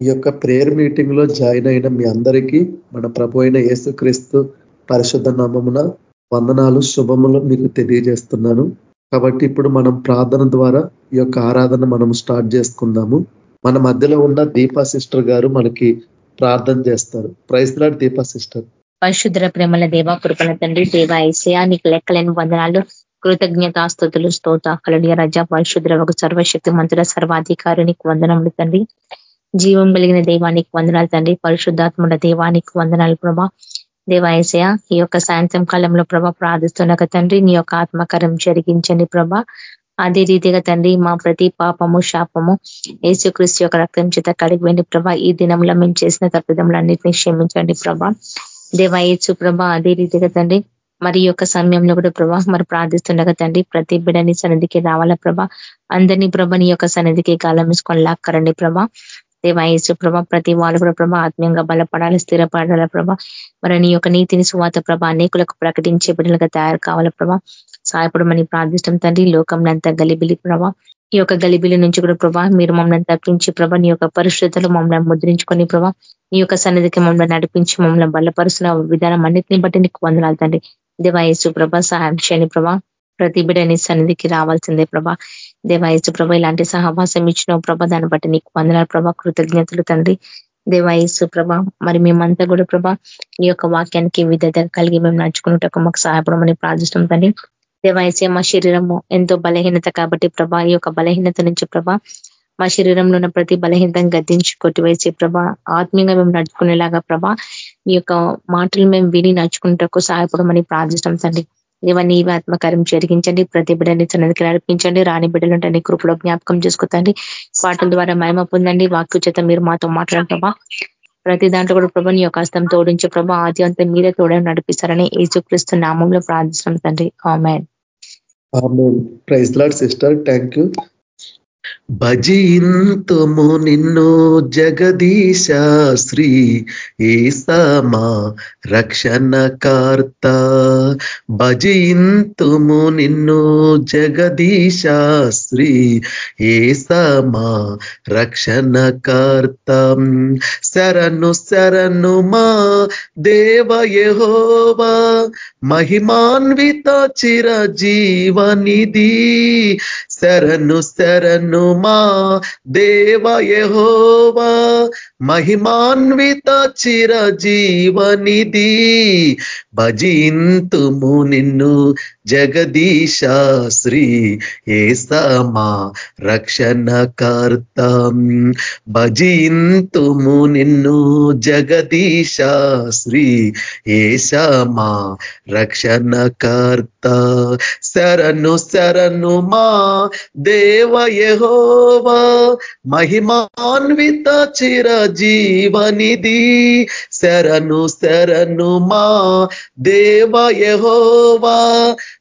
ఈ యొక్క ప్రేయర్ మీటింగ్లో జాయిన్ అయిన మీ అందరికీ మన ప్రభు అయిన యేసుక్రీస్తు పరిశుద్ధ నామమున వందనాలు శుభములు మీకు తెలియజేస్తున్నాను. కాబట్టి ఇప్పుడు మనం ప్రార్థన ద్వారా ఈ యొక్క ఆరాధన మనం స్టార్ట్ చేసుకుందాము. మన మధ్యలో ఉన్న దీపా సిస్టర్ గారు మనకి ప్రార్థన చేస్తారు. Praise Lord Deepa sister. పరిశుద్ర ప్రేమల దేవ కృపణ తండ్రి దేవ ఐసయా నీకు లెక్కలేని వందనాలు కృతజ్ఞతాస్తుతులు స్తోత కలడియ రజ పరిశుద్ర ఒక సర్వశక్తి మంత్రుల సర్వాధికారునికి వందనములు తండ్రి. జీవం కలిగిన దేవానికి వందనాలు తండ్రి. పరిశుద్ధాత్ముల దేవానికి వందనాలు ప్రభా. దేవాయసయ ఈ యొక్క సాయంత్రం కాలంలో ప్రభా ప్రార్థిస్తున్నాక తండ్రి నీ యొక్క ఆత్మకరం జరిగించండి ప్రభా. అదే రీతిగా తండ్రి మా ప్రతి పాపము శాపము యేసుక్రీస్తు యొక్క రక్తం చేత కడిగిపోయింది ప్రభా. ఈ దినంలో మేము చేసిన తప్పిదములన్నింటినీ క్షమించండి ప్రభా. దేవాయచు ప్రభా అదే రీతిగా తండ్రి మరి యొక్క సమయంలో కూడా ప్రభా మరి ప్రార్థిస్తుండగా తండ్రి ప్రతి బిడని సన్నిధికి రావాలా ప్రభా. అందరినీ ప్రభ నీ యొక్క సన్నిధికి గాలం వేసుకొని లాక్కరండి ప్రభా. దేవాయేసు ప్రభ ప్రతి వాళ్ళు కూడా ప్రభ ఆత్మీయంగా బలపడాలి స్థిరపడాల ప్రభ. మరి నీ యొక్క నీతిని సువాత ప్రభ అనేకులకు ప్రకటించే బిడ్డలుగా తయారు కావాల ప్రభ. సాయపడమని ప్రార్థిష్టం తండ్రి లోకంనంతా గలిబిలి ప్రభ. ఈ యొక్క గలిబిలి నుంచి కూడా ప్రభా మీరు మమ్మల్ని తప్పించి ప్రభ నీ యొక్క పరిశుద్ధతలు మమ్మల్ని ముద్రించుకొని ప్రభా నీ యొక్క సన్నిధికి మమ్మల్ని నడిపించి మమ్మల్ని బలపరుస్తున్న విధానం అన్నింటిని బట్టి నీకు వందనాలు తండ్రి. దేవాయేసు ప్రభ సహాయం చేయని ప్రభా. ప్రతి బిడ్డ సన్నిధికి రావాల్సిందే ప్రభా. దేవాయసు ప్రభ ఇలాంటి సహవాసం ఇచ్చిన ప్రభ దాన్ని బట్టి నీకు వందనాలు ప్రభా కృతజ్ఞతలు తండ్రి. దేవాయసు ప్రభ మరి మేమంతా కూడా ప్రభ ఈ యొక్క వాక్యానికి విధత కలిగి మేము నడుచుకున్నట్టు మాకు సహాయపడమని ప్రార్థిస్తాం తండ్రి. దేవాయసే మా శరీరము ఎంతో బలహీనత కాబట్టి ప్రభా ఈ యొక్క బలహీనత నుంచి ప్రభ మా శరీరంలో ఉన్న ప్రతి బలహీనతను గద్దించి కొట్టివేసే ప్రభ ఆత్మీయంగా మేము నడుచుకునేలాగా ప్రభ ఈ యొక్క మాటలు మేము విని నడుచుకున్నటకు సహాయపడమని ప్రార్థిస్తాం తండ్రి. ఇవన్నీ ఆత్మకార్యం జరిగించండి. ప్రతి బిడ్డని సన్నదికి నడిపించండి. రాని బిడ్డలు ఉంటే కృపలో జ్ఞాపకం చేసుకుంటండి పాటల ద్వారా మహిమ పొందండి. వాక్య చేత మీరు మాతో మాట్లాడతావా ప్రతి దాంట్లో కూడా ప్రభా నీ యొక్క హస్తం తోడించే ప్రభా ఆది అంతా మీరే తోడని నడిపిస్తారని ఏసుక్రీస్తు నామంలో ప్రార్థిస్తాం తండ్రి. Amen. Praise Lord sister. Thank you భజయింతుము నిన్ను జగదీశ శ్రీ ఏసమా రక్షణకర్త. భజయింతుము నిన్ను జగదీశ శ్రీ ఏసమా రక్షణకర్త. శరణు శరణు మా దేవయహోవా మహిమాన్విత చిర జీవనిధి శరణు శరణు మా దేవయహోవా మహిమాన్విత చిరజీవనిధి. భజింతుము నిన్ను జగదీశ శ్రీ ఏసమా రక్షణకర్త. భజయింతుము నిన్ను జగదీశ శ్రీ ఏసమా రక్షణకర్త. శరణు శరణు మా దేవయహోవా మహిమాన్విత చిర జీవనిధి శరణు శరణు మా దేవయహోవా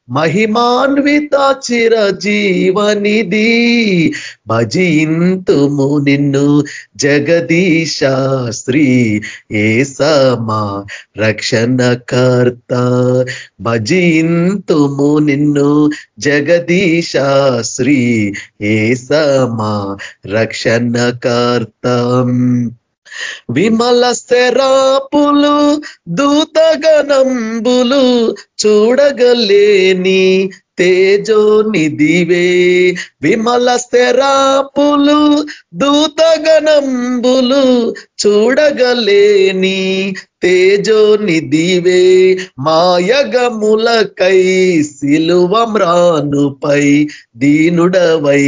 మహిమాన్విత చిర జీవనిధి భజింతుము నిన్ను జగదీశ శ్రీ ఏసమా రక్షణకర్త. భజింతుము నిన్ను జగదీశ శ్రీ ఏసమా రక్షణకర్త. విమల శరాపులు దూతగణంబులు చూడగలేని తేజో నిధివే విమల స్థిరాపులు దూతగణంబులు చూడగలేని తేజో నిధివే మాయగములకై సిలువమ్రానుపై దీనుడవై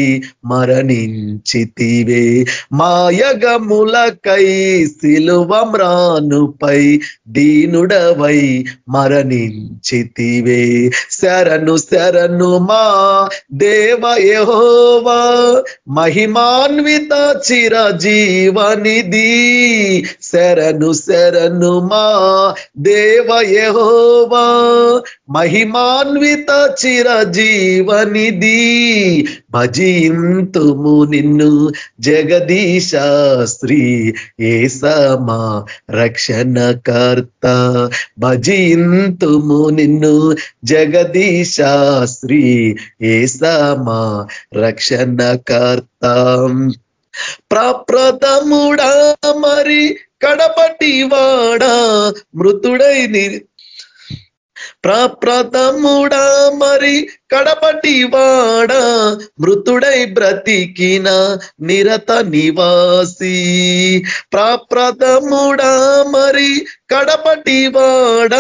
మరణించితివే మాయగములకై సిలువమ్రానుపై దీనుడవై మరణించి మరణించితివే శరణు శరణు మా దేవ యహోవా. మహిమాన్విత చిర జీవనిధి శరణు శరణు మా దేవ యహోవా. మహిమాన్విత చిర జీవనిధి భజింతుము నిన్ను జగదీశ శ్రీ ఏసమా రక్షణకర్త భజింతుము నిన్ను జగదీశ శ్రీ ఏసమా రక్షణకర్త. ప్రప్రథముడా మరి కడపటి వాడా మృతుడై ప్రప్రథముడా మరి కడపటి వాడ మృతుడై బ్రతికిన నిరత నివాసి. ప్రప్రథముడా మరి కడపటి వాడ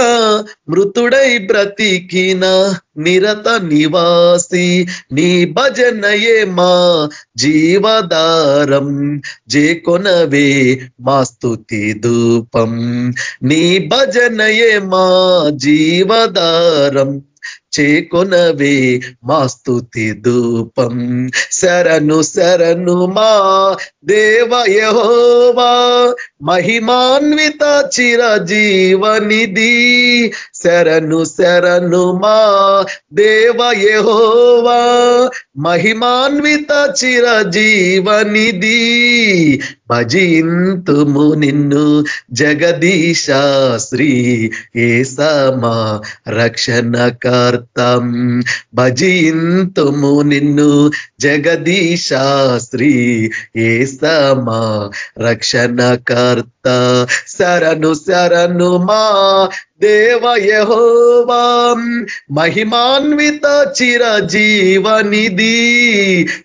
మృతుడై బ్రతికిన నిరత నివాసి. నీ భజనయే మా జీవదారం జేకొనవే మా స్థుతి ధూపం. నీ భజనయే మా జీవదారం చేకొనవే మా స్థుతి ధూపం. శరణు శరణు మా దేవయహోవా మహిమాన్విత చిరజీవనిధి. శరణు శరణు మా దేవ యహోవా. మహిమాన్విత చిరజీవనిధి భజింతుము నిన్ను జగదీశ శ్రీ ఏసమా రక్షణకర్తం. భజింతుము నిన్ను జగదీశ శ్రీ ఏసమా రక్షణకర్త. శరణు శరణు మా దేవయహోవా మహిమాన్విత చిరజీవనిధి.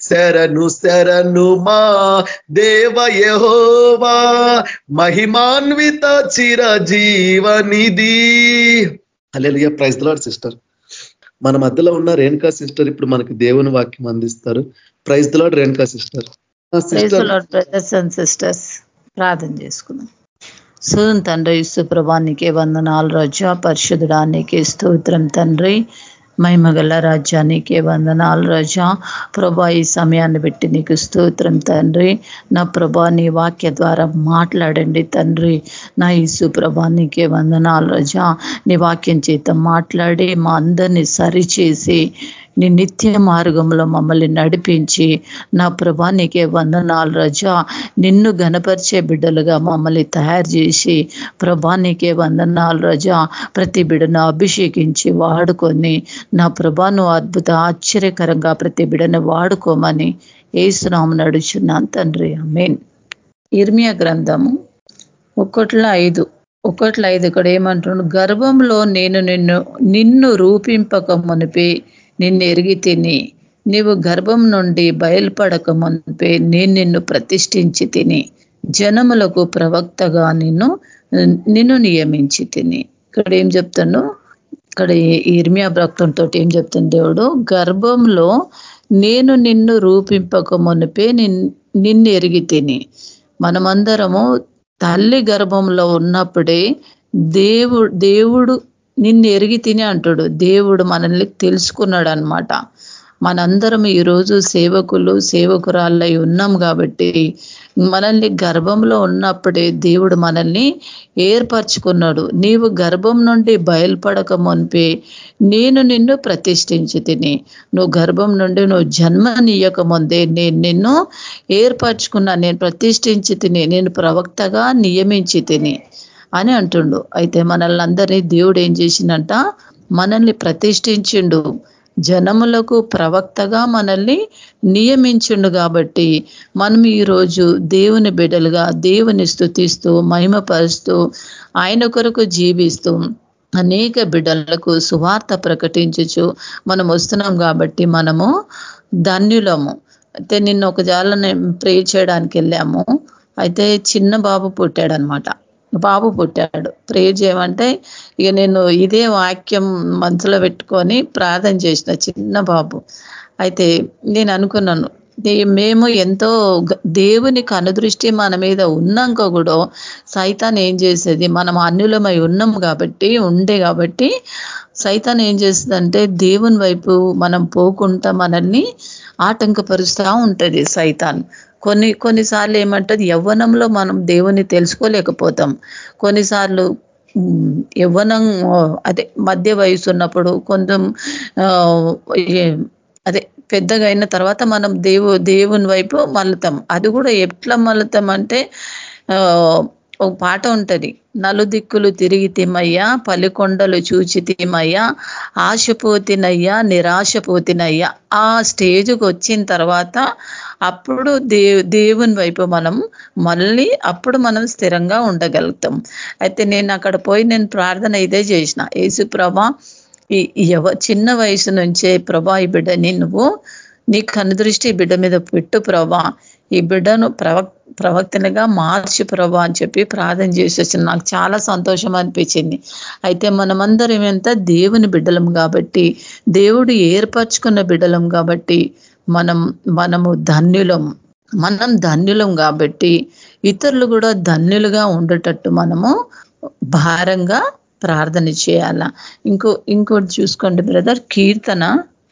శరణు శరణు మా దేవయహోవా మహిమాన్విత చిరజీవనిధి. అలెలుగా ప్రైజ్ లాడ్ సిస్టర్. మన మధ్యలో ఉన్న రేణుకా సిస్టర్ ఇప్పుడు మనకి దేవుని వాక్యం అందిస్తారు. Praise Lord Renuka sister. Sisters. ప్రార్థన చేసుకుందాం. సుధన్ తండ్రి వంద వందనాలు. రజ పరిశుద్ధుడానికే స్తోత్రం తండ్రి. మహిమగల రాజ్యానికే వందనాలు. రజ ప్రభా ఈ సమయాన్ని పెట్టి నీకు స్తోత్రం తండ్రి. నా ప్రభా నీ వాక్య ద్వారా మాట్లాడండి తండ్రి. నా ఈసు వంద వందనాలు. రజ నీ వాక్యం చేత మాట్లాడి మా అందరినీ సరిచేసి నీ నిత్య మార్గంలో మమ్మల్ని నడిపించి నా ప్రభా నీకే వందనాలు రజా. నిన్ను గనపరిచే బిడ్డలుగా మమ్మల్ని తయారు చేసి ప్రభా నీకే వందనాలు రజా. ప్రతి బిడ్డను అభిషేకించి వాడుకొని నా ప్రభాను అద్భుత ఆశ్చర్యకరంగా ప్రతి బిడ్డను వాడుకోమని ఏసునామ నడుచున్నాను తండ్రి. మీన్ ఇర్మియా గ్రంథము ఒకట్ల ఐదు. ఒకట్ల ఐదు ఇక్కడ ఏమంటున్నాడు? గర్భంలో నేను నిన్ను నిన్ను రూపింపక మునిపి నిన్ను ఎరిగి తిని నీవు గర్భం నుండి బయలుపడక మునిపే నేను నిన్ను ప్రతిష్ఠించి తిని జనములకు ప్రవక్తగా నిన్ను నిన్ను నియమించి తిని. ఇక్కడ ఏం చెప్తాను? ఇక్కడ ఇర్మియా భక్తంతో ఏం చెప్తుంది దేవుడు? గర్భంలో నేను నిన్ను రూపింపక మునిపే నిన్ను ఎరిగి తిని. మనమందరము తల్లి గర్భంలో ఉన్నప్పుడే దేవు దేవుడు నిన్ను ఎరిగి తిని అంటాడు. దేవుడు మనల్ని తెలుసుకున్నాడు అనమాట మనందరం ఈరోజు సేవకులు సేవకురాళ్ళై ఉన్నాం కాబట్టి మనల్ని గర్భంలో ఉన్నప్పుడే దేవుడు మనల్ని ఏర్పరచుకున్నాడు. నీవు గర్భం నుండి బయలుపడక మునిపే నేను నిన్ను ప్రతిష్ఠించి తిని నువ్వు గర్భం నుండి నువ్వు జన్మనియక ముందే నేను నిన్ను ఏర్పరచుకున్నా నేను ప్రతిష్ఠించి తిని నేను ప్రవక్తగా నియమించి తిని. అని అంటుండు. అయితే మనల్ని అందరినీ దేవుడు ఏం చేసిందంట మనల్ని ప్రతిష్ఠించిండు. జనములకు ప్రవక్తగా మనల్ని నియమించిండు కాబట్టి మనం ఈరోజు దేవుని బిడ్డలుగా దేవుని స్థుతిస్తూ మహిమపరుస్తూ ఆయన కొరకు జీవిస్తూ అనేక బిడ్డలకు సువార్త ప్రకటించచ్చు మనం వస్తున్నాం కాబట్టి మనము ధన్యులము. అయితే నిన్న ఒక జాలని ప్రే చేయడానికి వెళ్ళాము అయితే చిన్న బాబు పుట్టాడనమాట. బాబు పుట్టాడు. ప్రేయర్ చేయమంటే ఇక నేను ఇదే వాక్యం మనసులో పెట్టుకొని ప్రార్థన చేసిన చిన్న బాబు. అయితే నేను అనుకున్నాను మేము ఎంతో దేవుని కనుదృష్టి మన మీద ఉన్నాక కూడా సైతాన్ ఏం చేసేది? మనం అన్యులమై ఉన్నాం కాబట్టి ఉండే కాబట్టి సైతాన్ ఏం చేస్తుందంటే దేవుని వైపు మనం పోకుండా మనల్ని ఆటంకపరుస్తూ ఉంటుంది సైతాన్. కొన్ని కొన్నిసార్లు ఏమంటది యవ్వనంలో మనం దేవుని తెలుసుకోలేకపోతాం. కొన్నిసార్లు యవ్వనం అదే మధ్య వయసు ఉన్నప్పుడు కొంచెం అదే పెద్దగా అయిన తర్వాత మనం దేవు దేవుని వైపు మలుతాం అది కూడా ఎట్లా మలుతాం అంటే ఒక పాట ఉంటది. నలుదిక్కులు తిరిగి తిమయ్యా పలికొండలు చూచి తిమయ్యా ఆశపోతినయ్యా నిరాశపోతినయ్యా ఆ స్టేజ్కి వచ్చిన తర్వాత అప్పుడు దే దేవుని వైపు మనం మళ్ళీ అప్పుడు మనం స్థిరంగా ఉండగలుగుతాం. అయితే నేను అక్కడ పోయి నేను ప్రార్థన ఇదే చేసిన. యేసు ప్రభా ఈ ఎవ చిన్న వయసు నుంచే ప్రభా ఈ బిడ్డని నువ్వు నీ కనుదృష్టి ఈ బిడ్డ మీద పెట్టు ప్రభా. ఈ బిడ్డను ప్రవక్ ప్రవక్తనగా మార్చి ప్రభా అని చెప్పి ప్రార్థన చేసి వచ్చిన. నాకు చాలా సంతోషం అనిపించింది. అయితే మనమందరం ఎంత దేవుని బిడ్డలం కాబట్టి దేవుడు ఏర్పరచుకున్న బిడ్డలం కాబట్టి మనం మనము ధన్యులం మనం ధన్యులం కాబట్టి ఇతరులు కూడా ధన్యులుగా ఉండేటట్టు మనము భారంగా ప్రార్థన చేయాల. ఇంకో ఇంకోటి చూసుకోండి బ్రదర్ కీర్తన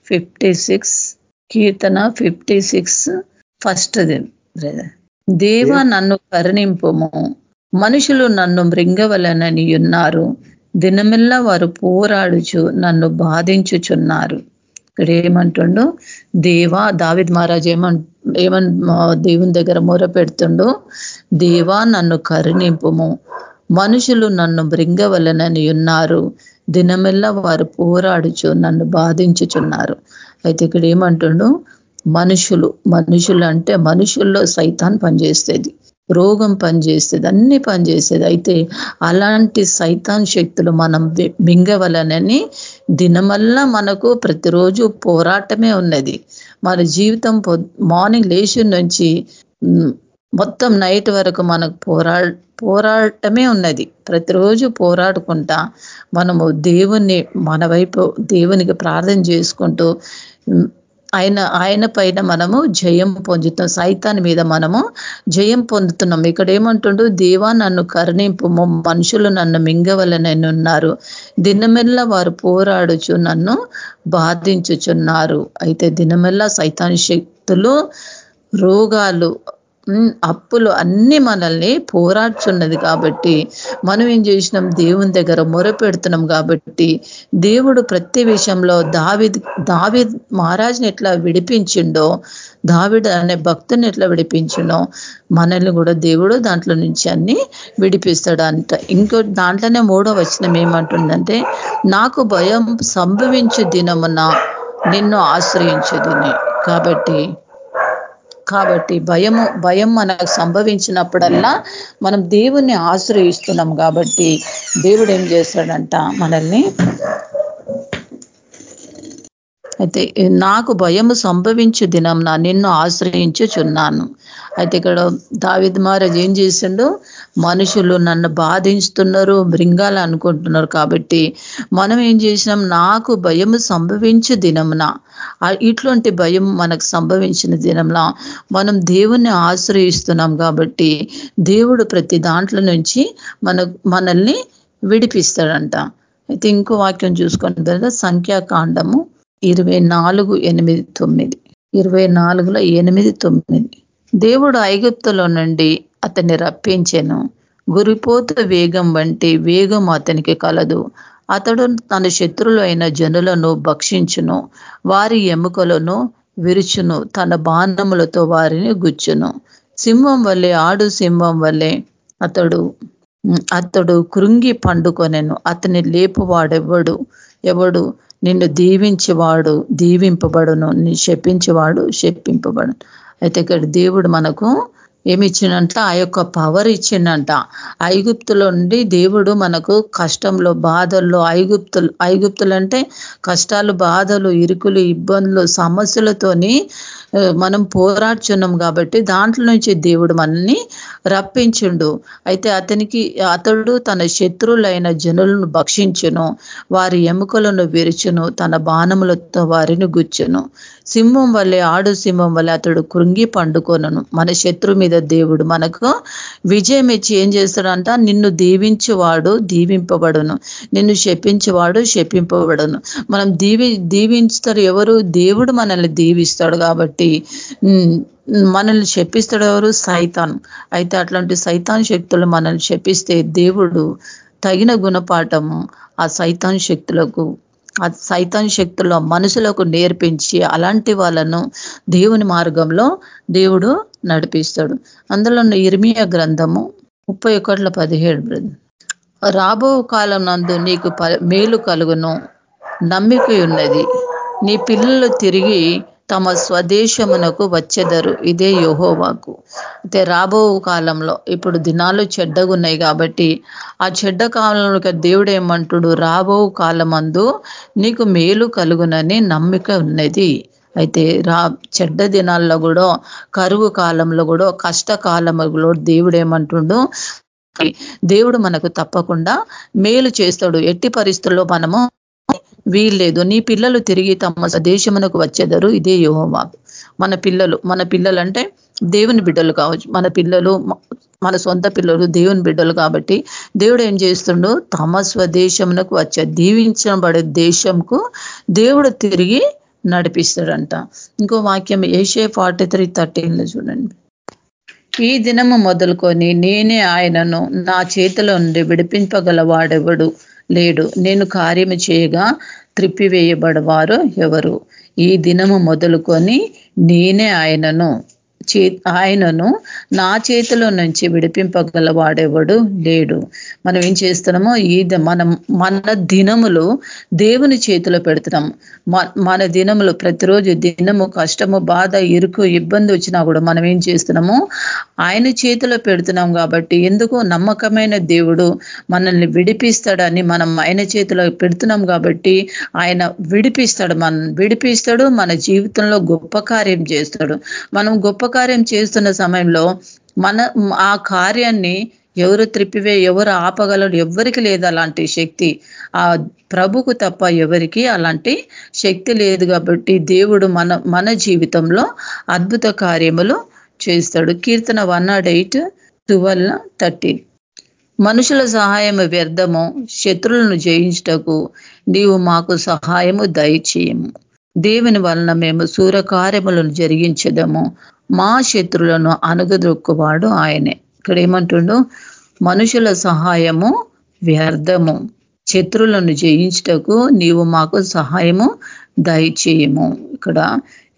ఫిఫ్టీ సిక్స్ కీర్తన ఫిఫ్టీ సిక్స్ ఫస్ట్ది బ్రదర్. దేవ నన్ను కరుణింపుము మనుషులు నన్ను మృంగవలనని ఉన్నారు దినమిల్లా వారు పోరాడుచు నన్ను బాధించుచున్నారు. ఇక్కడ ఏమంటుండు? దేవా దావిద్ మహారాజ్ ఏమన్ ఏమన్ దేవుని దగ్గర మొర పెడుతుండు దేవా నన్ను కరుణింపుము. మనుషులు నన్ను మృంగవలనని ఉన్నారు. దినమెల్లా వారు పోరాడుచు నన్ను బాధించుచున్నారు. అయితే ఇక్కడ ఏమంటుండు? మనుషులు మనుషులు అంటే మనుషుల్లో సైతాన్ పనిచేసేది రోగం పనిచేసేది అన్ని పనిచేసేది. అయితే అలాంటి సైతాన్ శక్తులు మనం మింగవలనని దినమల్లా మనకు ప్రతిరోజు పోరాటమే ఉన్నది. మన జీవితం మార్నింగ్ లేచి నుంచి మొత్తం నైట్ వరకు మనకు పోరా పోరాటమే ఉన్నది. ప్రతిరోజు పోరాడుకుంటా మనము దేవుణ్ణి మన వైపు దేవునికి ప్రార్థన చేసుకుంటూ ఆయన ఆయన పైన మనము జయం పొందుతాం. సైతాన్ మీద మనము జయం పొందుతున్నాం. ఇక్కడ ఏమంటుండు? దేవా నన్ను కరుణింపు. మనుషులు నన్ను మింగవలనని దినమెల్లా దినమెల్ల వారు పోరాడుచు నన్ను బాధించుచున్నారు. అయితే దినమెల్ల సైతాన్ శక్తులు రోగాలు అప్పులు అన్ని మనల్ని పోరాడుచున్నది కాబట్టి మనం ఏం చేసినాం? దేవుని దగ్గర మొర పెడుతున్నాం కాబట్టి దేవుడు ప్రతి విషయంలో దావి దావిద్ మహారాజుని ఎట్లా విడిపించిండో దావిడ్ అనే భక్తుని ఎట్లా విడిపించిండో మనల్ని కూడా దేవుడు దాంట్లో నుంచి అన్ని విడిపిస్తాడు అంట ఇంకో దాంట్లోనే మూడో వచనం ఏమంటుందంటే నాకు భయం సంభవించు దినమున నిన్ను ఆశ్రయించదుని. కాబట్టి కాబట్టి భయము భయం మనకు సంభవించినప్పుడల్లా మనం దేవుణ్ణి ఆశ్రయిస్తున్నాం కాబట్టి దేవుడు ఏం చేస్తాడంట మనల్ని? అయితే నాకు భయము సంభవించు దినం నా నిన్ను ఆశ్రయించుచున్నాను. అయితే ఇక్కడ దావిద్ మహారాజ్ ఏం చేసిండు? మనుషులు నన్ను బాధిస్తున్నారు మృంగాలు అనుకుంటున్నారు కాబట్టి మనం ఏం చేసినాం? నాకు భయం సంభవించు దినంన ఇట్లాంటి భయం మనకు సంభవించిన దినంన మనం దేవుణ్ణి ఆశ్రయిస్తున్నాం కాబట్టి దేవుడు ప్రతి దాంట్లో నుంచి మన మనల్ని విడిపిస్తాడంట. అయితే ఇంకో వాక్యం చూసుకున్న తర్వాత సంఖ్యాకాండము ఇరవై నాలుగు ఎనిమిది తొమ్మిది. ఇరవై నాలుగులో ఎనిమిది తొమ్మిది. దేవుడు ఐగుప్తులో నుండి అతన్ని రప్పించెను. గురిపోతు వేగం వంటి వేగం అతనికి కలదు. అతడు తన శత్రులైన జనులను భక్షించును. వారి ఎముకలను విరుచును. తన బాణములతో వారిని గుచ్చును. సింహం వల్లే ఆడు సింహం వల్లే అతడు అతడు కృంగి పండుకొనెను. అతని లేపువాడెవడు ఎవడు? నిన్ను దీవించేవాడు దీవింపబడును. నిన్ను శపించేవాడు శప్పింపబడును అయితే ఇక్కడ దేవుడు మనకు ఏమి ఇచ్చిందంట ఆ యొక్క పవర్ ఇచ్చిందంట ఐగుప్తులో నుండి దేవుడు మనకు కష్టంలో బాధల్లో ఐగుప్తులు ఐగుప్తులు అంటే కష్టాలు బాధలు ఇరుకులు ఇబ్బందులు సమస్యలతోని మనం పోరాడుచున్నాం కాబట్టి దాంట్లో నుంచి దేవుడు మనల్ని రప్పించుండు. అయితే అతనికి అతడు తన శత్రువులైన జనులను భక్షించును వారి ఎముకలను విరుచును తన బాణములతో వారిని గుచ్చును. సింహం వల్లే ఆడు సింహం వల్లే అతడు కృంగి పండుకొనను. మన శత్రు మీద దేవుడు మనకు విజయం ఇచ్చి ఏం చేస్తాడంట? నిన్ను దీవించువాడు దీవింపబడును. నిన్ను శపించేవాడు శపింపబడును. మనం దీవి దీవించుతారు ఎవరు? దేవుడు మనల్ని దీవిస్తాడు కాబట్టి మనల్ని శపిస్తాడు ఎవరు? సైతాన్. అయితే అట్లాంటి సైతాన్ శక్తులు మనల్ని శపిస్తే దేవుడు తగిన గుణపాఠము ఆ సైతాన్ శక్తులకు ఆ సైతాన్ శక్తుల్లో మనుషులకు నేర్పించి అలాంటి వాళ్ళను దేవుని మార్గంలో దేవుడు నడిపిస్తాడు. అందులో ఇర్మియా గ్రంథము ముప్పై ఒకట్ల పదిహేడు రాబో కాలం నందు నీకు మేలు కలుగును నమ్మిక ఉన్నది నీ పిల్లలు తిరిగి తమ స్వదేశమునకు వచ్చెదరు. ఇదే యోహోవాకు. అయితే రాబో కాలంలో ఇప్పుడు దినాలు చెడ్డగున్నాయి కాబట్టి ఆ చెడ్డ కాలంలో దేవుడు ఏమంటుడు? రాబో కాలమందు నీకు మేలు కలుగునని నమ్మిక ఉన్నది. అయితే రా చెడ్డ దినాల్లో కూడా కరువు కాలంలో కూడా కష్టకాలంలో దేవుడు ఏమంటుండు? దేవుడు మనకు తప్పకుండా మేలు చేస్తాడు. ఎట్టి పరిస్థితుల్లో మనము వీల్లేదు. నీ పిల్లలు తిరిగి తమ దేశమునకు వచ్చేదారు. ఇదే యోహోవా మన పిల్లలు మన పిల్లలు అంటే దేవుని బిడ్డలు కావచ్చు. మన పిల్లలు మన సొంత పిల్లలు దేవుని బిడ్డలు కాబట్టి దేవుడు ఏం చేస్తుండో? తమ స్వదేశమునకు వచ్చే దీవించబడే దేశంకు దేవుడు తిరిగి నడిపిస్తాడంట. ఇంకో వాక్యం ఏషే ఫార్టీ త్రీ థర్టీన్లో చూడండి. ఈ దినము మొదలుకొని నేనే ఆయనను నా చేతిలో నుండి విడిపింపగలవాడెవడు? లేడు. నేను కార్యము చేయగా త్రిప్పివేయబడవారు ఎవరు? ఈ దినము మొదలుకొని నేనే ఆయనను. చే ఆయనను నా చేతిలో నుంచి విడిపింపగలవాడెవడు లేడు. మనం ఏం చేస్తున్నామో ఈ మనం మన దినములు దేవుని చేతిలో పెడుతున్నాం. మన దినములు ప్రతిరోజు దినము కష్టము బాధ ఇరుకు ఇబ్బంది వచ్చినా కూడా మనం ఏం చేస్తున్నాము ఆయన చేతిలో పెడుతున్నాం కాబట్టి ఎందుకు నమ్మకమైన దేవుడు మనల్ని విడిపిస్తాడని మనం ఆయన చేతిలో పెడుతున్నాం కాబట్టి ఆయన విడిపిస్తాడు. మన విడిపిస్తాడు మన జీవితంలో గొప్ప కార్యం చేస్తాడు. మనం గొప్ప శుభకార్యం చేస్తున్న సమయంలో మన ఆ కార్యాన్ని ఎవరు త్రిప్పివే ఎవరు ఆపగలరు ఎవరికి లేదు అలాంటి శక్తి. ఆ ప్రభుకు తప్ప ఎవరికి అలాంటి శక్తి లేదు కాబట్టి దేవుడు మన మన జీవితంలో అద్భుత కార్యములు చేస్తాడు. కీర్తన one naught eight twelve thirteen మనుషుల సహాయము వ్యర్థము శత్రులను జయించుటకు నీవు మాకు సహాయము దయచేయము. దేవుని వలన మేము సూరకార్యములను జరిగించదము. మా శత్రులను అనగదొక్కువాడు ఆయనే. ఇక్కడ ఏమంటుండు మనుషుల సహాయము వ్యర్థము. శత్రులను జయించటకు నీవు మాకు సహాయము దయచేయము. ఇక్కడ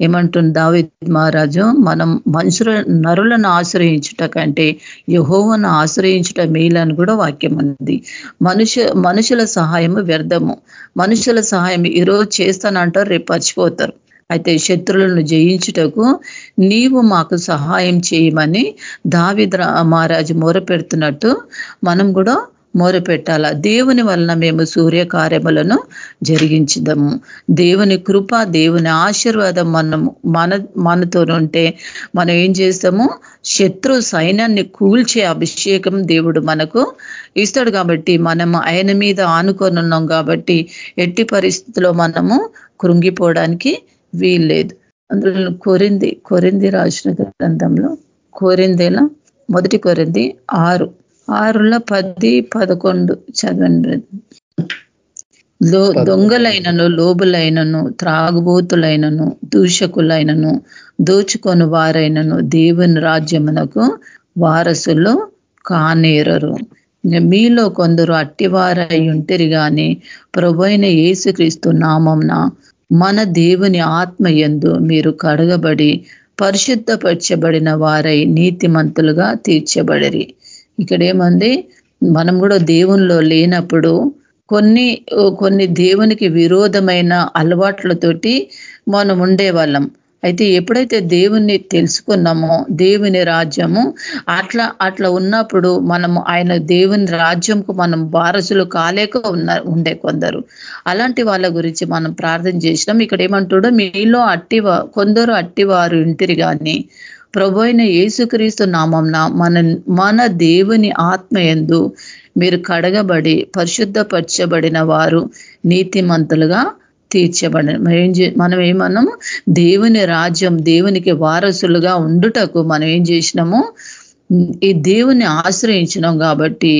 ఏమంటుంది దావి మహారాజు? మనం మనుషుల నరులను ఆశ్రయించుట కంటే యహోవను ఆశ్రయించుట మేలని కూడా వాక్యం ఉంది. మనుషు మనుషుల సహాయము వ్యర్థము. మనుషుల సహాయం ఈరోజు చేస్తానంటారు రేపు పచ్చిపోతారు అయితే శత్రులను జయించుటకు నీవు మాకు సహాయం చేయమని దావిద్ర మహారాజు మూర పెడుతున్నట్టు మనం కూడా మూర పెట్టాల? దేవుని వలన మేము సూర్య కార్యములను జరిగించదము. దేవుని కృప దేవుని ఆశీర్వాదం మనము మన మనతో ఉంటే మనం ఏం చేస్తాము? శత్రు సైన్యాన్ని కూల్చే అభిషేకం దేవుడు మనకు ఇస్తాడు కాబట్టి మనం ఆయన మీద ఆనుకొని ఉన్నాం కాబట్టి ఎట్టి పరిస్థితిలో మనము కృంగిపోవడానికి వీల్లేదు. అందులో కొరింది కొరింది రాసిన గ్రంథంలో కోరిందేలా మొదటి కొరింది ఆరు. ఆరుల పది పదకొండు చదవండి. దొంగలైనను లోబులైనను త్రాగుబోతులైనను దూషకులైనను దోచుకొని వారైనను దేవుని రాజ్యమునకు వారసులు కానేరరు. మీలో కొందరు అట్టివారై ఉంటరి గాని ప్రభైన యేసుక్రీస్తు నామంన మన దేవుని ఆత్మ ఎందు మీరు కడగబడి పరిశుద్ధపరచబడిన వారై నీతిమంతులుగా తీర్చబడరి. ఇక్కడేమంది? మనం కూడా దేవునిలో లేనప్పుడు కొన్ని కొన్ని దేవునికి విరోధమైన అలవాట్లతోటి మనం ఉండేవాళ్ళం. అయితే ఎప్పుడైతే దేవుణ్ణి తెలుసుకున్నామో దేవుని రాజ్యము అట్లా అట్లా ఉన్నప్పుడు మనము ఆయన దేవుని రాజ్యంకు మనం వారసులు కాలేక ఉన్న ఉండే కొందరు. అలాంటి వాళ్ళ గురించి మనం ప్రార్థన చేసినాం. ఇక్కడ ఏమంటుడో మీలో అట్టి కొందరు అట్టివారు ఇంటిరి కానీ ప్రభు అయిన యేసుక్రీస్తు నామంన మన మన దేవుని ఆత్మ ఎందు మీరు కడగబడి పరిశుద్ధపరచబడిన వారు నీతిమంతులుగా తీర్చబడి మనం ఏమన్నాము? దేవుని రాజ్యం దేవునికి వారసులుగా ఉండుటకు మనం ఏం చేసినాము? ఈ దేవుని ఆశ్రయించినాం కాబట్టి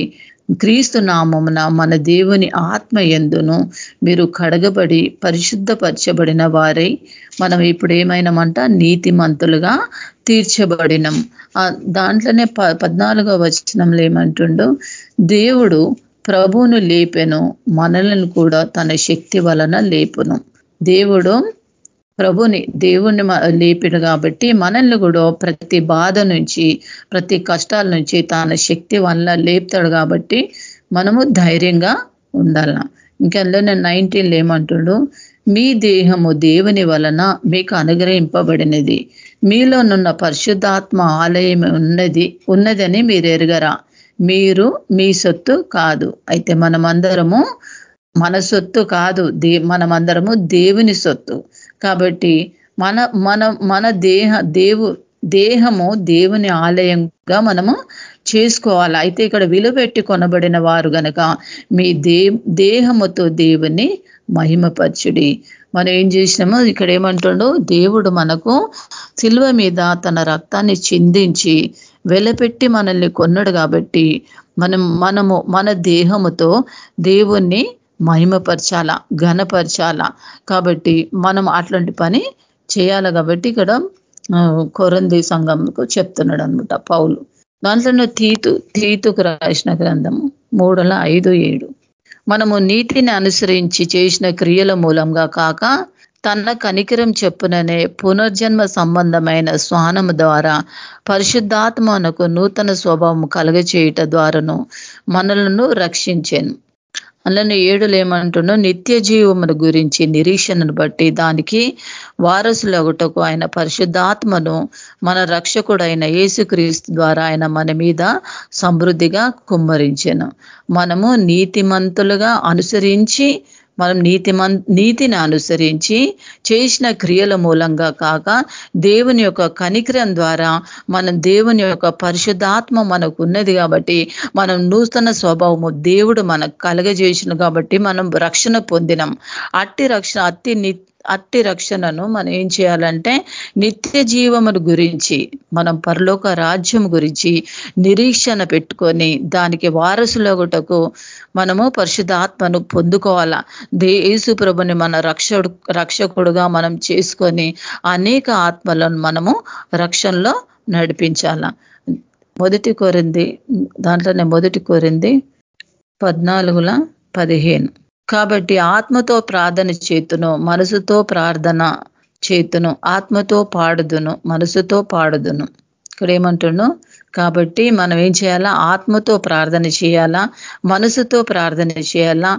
క్రీస్తు నామమున మన దేవుని ఆత్మ ఎందును మీరు కడగబడి పరిశుద్ధపరచబడిన వారై మనం ఇప్పుడు ఏమైనామంట? నీతిమంతులుగా తీర్చబడినం. దాంట్లోనే ప పద్నాలుగో వచనంలో ఏమంటుండో? దేవుడు ప్రభువును లేపెను మనలను కూడా తన శక్తి వలన లేపును. దేవుడు ప్రభుని దేవుణ్ణి లేపిడు కాబట్టి మనల్ని కూడా ప్రతి బాధ నుంచి ప్రతి కష్టాల నుంచి తన శక్తి వల్ల లేపుతాడు కాబట్టి మనము ధైర్యంగా ఉండాల. ఇంకెందులో నేను నైన్టీన్లో ఏమంటుడు? మీ దేహము దేవుని వలన మీకు అనుగ్రహింపబడినది. మీలోనున్న పరిశుద్ధాత్మ ఆలయం ఉన్నది ఉన్నదని మీరు ఎరగరా. మీరు మీ సొత్తు కాదు. అయితే మనమందరము మన సొత్తు కాదు. దే మనమందరము దేవుని సొత్తు. కాబట్టి మన మన మన దేహ దేవు దేహము దేవుని ఆలయంగా మనము చేసుకోవాలి. అయితే ఇక్కడ విలువెట్టి కొనబడిన వారు గనక మీ దే దేహముతో దేవుని మహిమపరచుడి. మనం ఏం చేసినామో? ఇక్కడ ఏమంటుండో? దేవుడు మనకు శిల్వ మీద తన రక్తాన్ని చిందించి వెలపెట్టి మనల్ని కొన్నాడు కాబట్టి మనం మనము మన దేహముతో దేవుణ్ణి మహిమపరచాల ఘనపరచాల. కాబట్టి మనం అట్లాంటి పని చేయాలి కాబట్టి ఇక్కడ కొరంది సంఘంకు చెప్తున్నాడు అనమాట పౌలు. దాంట్లో తీతు తీతుకు రాసిన గ్రంథము మూడుల ఐదు ఏడు. మనము నీతిని అనుసరించి చేసిన క్రియల మూలంగా కాక తన కనికరం చెప్పుననే పునర్జన్మ సంబంధమైన స్వానము ద్వారా పరిశుద్ధాత్మనకు నూతన స్వభావం కలగచేయుట ద్వారాను మనలను రక్షించాను. అందులో ఏడులు ఏమంటున్నా నిత్య జీవమును గురించి నిరీక్షణను బట్టి దానికి వారసులగుటకు ఆయన పరిశుద్ధాత్మను మన రక్షకుడైన యేసుక్రీస్తు ద్వారా ఆయన మన మీద సమృద్ధిగా కుమ్మరించాను. మనము నీతిమంతులుగా అనుసరించి మనం నీతి నీతిని అనుసరించి చేసిన క్రియల మూలంగా కాక దేవుని యొక్క కనికరం ద్వారా మనం దేవుని యొక్క పరిశుద్ధాత్మ మనకు ఉన్నది కాబట్టి మనం నూతన స్వభావము దేవుడు మనకు కలగజేసిన కాబట్టి మనం రక్షణ పొందినం. అట్టి రక్షణ అతి అట్టి రక్షణను మనం ఏం చేయాలంటే నిత్య జీవమును గురించి మనం పరలోక రాజ్యం గురించి నిరీక్షణ పెట్టుకొని దానికి వారసులగుటకు మనము పరిశుద్ధాత్మను పొందుకోవాలా. దే యేసు ప్రభుని మన రక్షడు రక్షకుడుగా మనం చేసుకొని అనేక ఆత్మలను మనము రక్షణలో నడిపించాల. మొదటి కోరింది దాంట్లోనే మొదటి కోరింది పద్నాలుగుల పదిహేను. కాబట్టి ఆత్మతో ప్రార్థన చేతును మనసుతో ప్రార్థన చేతును ఆత్మతో పాడుదును మనసుతో పాడుదును. ఇక్కడ ఏమంటున్నాను కాబట్టి మనం ఏం చేయాలా? ఆత్మతో ప్రార్థన చేయాలా? మనసుతో ప్రార్థన చేయాలా?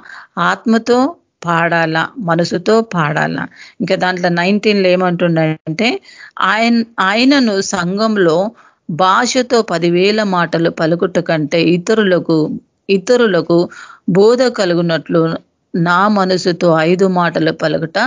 ఆత్మతో పాడాలా? మనసుతో పాడాలా? ఇంకా దాంట్లో నైన్టీన్లో ఏమంటుండంటే ఆయన ఆయనను సంఘంలో భాషతో పదివేల మాటలు పలుకుట కంటే ఇతరులకు ఇతరులకు బోధ కలుగునట్లు నా మనసుతో ఐదు మాటలు పలుకుట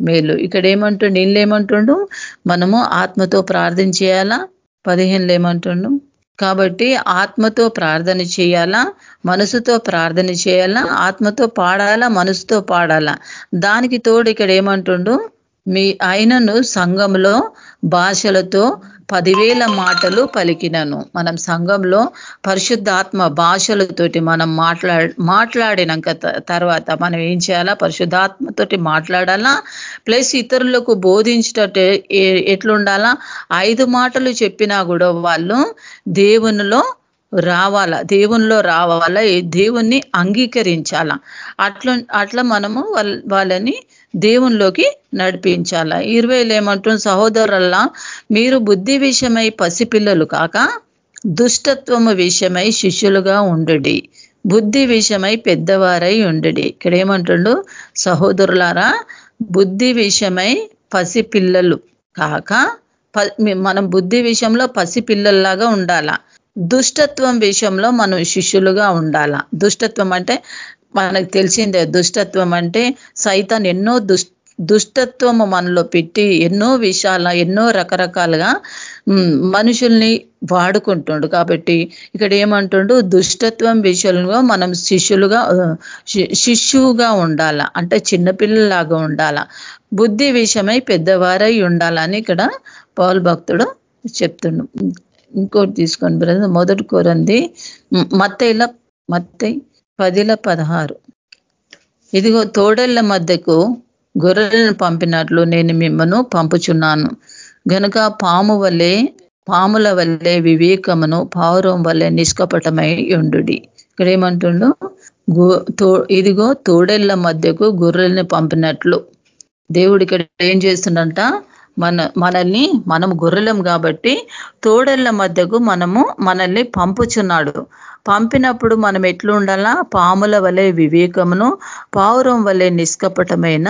మేలు. ఇక్కడ ఏమంటుండు ఇల్లు మనము ఆత్మతో ప్రార్థన చేయాలా? పదిహేనులు ఏమంటుండు కాబట్టి ఆత్మతో ప్రార్థన చేయాలా? మనసుతో ప్రార్థన చేయాలా? ఆత్మతో పాడాలా? మనసుతో పాడాలా? దానికి తోడు ఇక్కడ ఏమంటుండు మీ ఆయనను సంఘంలో భాషలతో పదివేల మాటలు పలికినను. మనం సంఘంలో పరిశుద్ధాత్మ భాషలతోటి మనం మాట్లా మాట్లాడినాక తర్వాత మనం ఏం చేయాలా? పరిశుద్ధాత్మతోటి మాట్లాడాలా? ప్లస్ ఇతరులకు బోధించేటట్టు ఎట్లుండాలా? ఐదు మాటలు చెప్పినా కూడా వాళ్ళు దేవునిలో రావాలా? దేవునిలో రావాలా? దేవుణ్ణి అంగీకరించాలా? అట్లా అట్లా మనము వాళ్ళని దేవునిలోకి నడిపించాలా? ఇరవైలో ఏమంటుంది సహోదరుల్లా మీరు బుద్ధి విషయమై పసిపిల్లలు కాక దుష్టత్వము విషయమై శిష్యులుగా ఉండుడి. బుద్ధి విషయమై పెద్దవారై ఉండుడి. ఇక్కడ ఏమంటుండు సహోదరులారా బుద్ధి విషయమై పసిపిల్లలు కాక మనం బుద్ధి విషయంలో పసిపిల్లల్లాగా ఉండాలా? దుష్టత్వం విషయంలో మనం శిష్యులుగా ఉండాలా? దుష్టత్వం అంటే మనకు తెలిసిందే దుష్టత్వం అంటే సైతాన్ ఎన్నో దుష్ దుష్టత్వము మనలో పెట్టి ఎన్నో విషయాల ఎన్నో రకరకాలుగా మనుషుల్ని వాడుకుంటుండు. కాబట్టి ఇక్కడ ఏమంటుండు? దుష్టత్వం విషయంలో మనం శిష్యులుగా శిష్యువుగా ఉండాల. అంటే చిన్నపిల్లలాగా ఉండాల. బుద్ధి విషయమై పెద్దవారై ఉండాలని ఇక్కడ పౌల్ భక్తుడు చెప్తుండు. ఇంకోటి తీసుకొని బ్రదర్ మొదటి కోరంది మత్తైల మత్తై పదిల పదహారు. ఇదిగో తోడళ్ళ మధ్యకు గొర్రెలను పంపినట్లు నేను మిమ్మను పంపుచున్నాను. గనుక పాము వల్లే పాముల వల్లే వివేకమును పావురం వల్లే నిష్కపటమై ఉండు ఇక్కడ ఏమంటుండు? ఇదిగో తోడేళ్ళ మధ్యకు గొర్రెల్ని పంపినట్లు. దేవుడు ఇక్కడ ఏం చేస్తుండంట? మన మనల్ని మనం గొర్రెలం కాబట్టి తోడళ్ళ మధ్యకు మనము మనల్ని పంపుచున్నాడు. పంపినప్పుడు మనం ఎట్లు ఉండాలా పాముల వలె వివేకమును పావురం వలె నిష్కపటమైన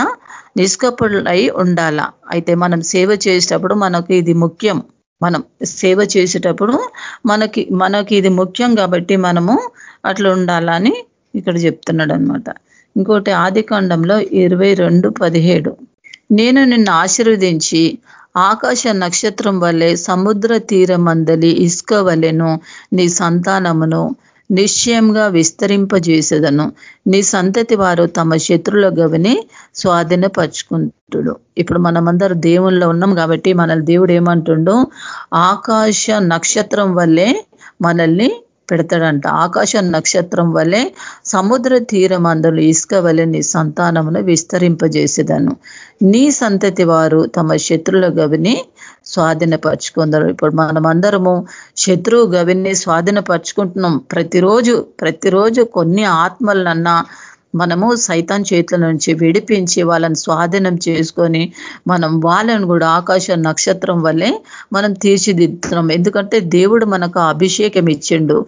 నిష్కపడులై ఉండాలా? అయితే మనం సేవ చేసేటప్పుడు మనకు ఇది ముఖ్యం. మనం సేవ చేసేటప్పుడు మనకి మనకి ఇది ముఖ్యం కాబట్టి మనము అట్లా ఉండాలని ఇక్కడ చెప్తున్నాడు అనమాట ఇంకోటి ఆది కాండంలో ఇరవై రెండు పదిహేడు. నేను నిన్ను ఆశీర్వదించి ఆకాశ నక్షత్రం వల్లే సముద్ర తీరమందలి ఇసుక వలెను నీ సంతానమును నిశ్చయంగా విస్తరింపజేసేదను. నీ సంతతి వారు తమ శత్రుల గవిని స్వాధీనపరుచుకుంటుడు ఇప్పుడు మనమందరూ దేవుల్లో ఉన్నాం కాబట్టి మనల్ని దేవుడు ఏమంటుండో? ఆకాశ నక్షత్రం వల్లే మనల్ని పెడతాడంట. ఆకాశ నక్షత్రం వల్లే సముద్ర తీరం అందరూ ఇసుక వలె నీ సంతానమును విస్తరింపజేసేదను. నీ సంతతి వారు తమ శత్రుల గవిని స్వాధీనపరుచుకుందరు. ఇప్పుడు మనం అందరము శత్రువు గవిని స్వాధీనపరుచుకుంటున్నాం. ప్రతిరోజు ప్రతిరోజు కొన్ని ఆత్మలనన్నా మనము సైతాన్ చేతుల నుంచి విడిపించి వాళ్ళని స్వాధీనం చేసుకొని మనం వాళ్ళని కూడా ఆకాశ నక్షత్రం వల్లే మనం తీర్చిదిద్దుతున్నాం. ఎందుకంటే దేవుడు మనకు అభిషేకం ఇచ్చిండు.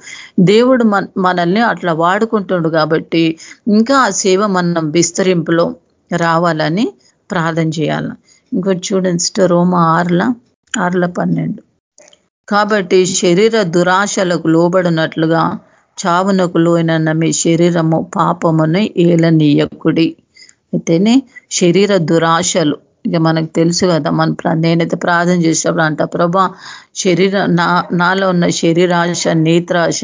దేవుడు మనల్ని అట్లా వాడుకుంటుండు కాబట్టి ఇంకా ఆ సేవ మనం విస్తరింపులో రావాలని ప్రార్థన చేయాల. ఇంకోటి చూడండి రోమ ఆర్ల ఆర్ల పన్నెండు. కాబట్టి శరీర దురాశలకు లోబడినట్లుగా చావునకు లోనన్న మీ శరీరము పాపమును ఏలనీయకుడి. అయితేనే శరీర దురాశలు ఇక మనకు తెలుసు కదా మన నేనైతే ప్రార్థన చేసేటప్పుడు అంట ప్రభా శరీర నా నాలో ఉన్న శరీరాశ నేత్రాశ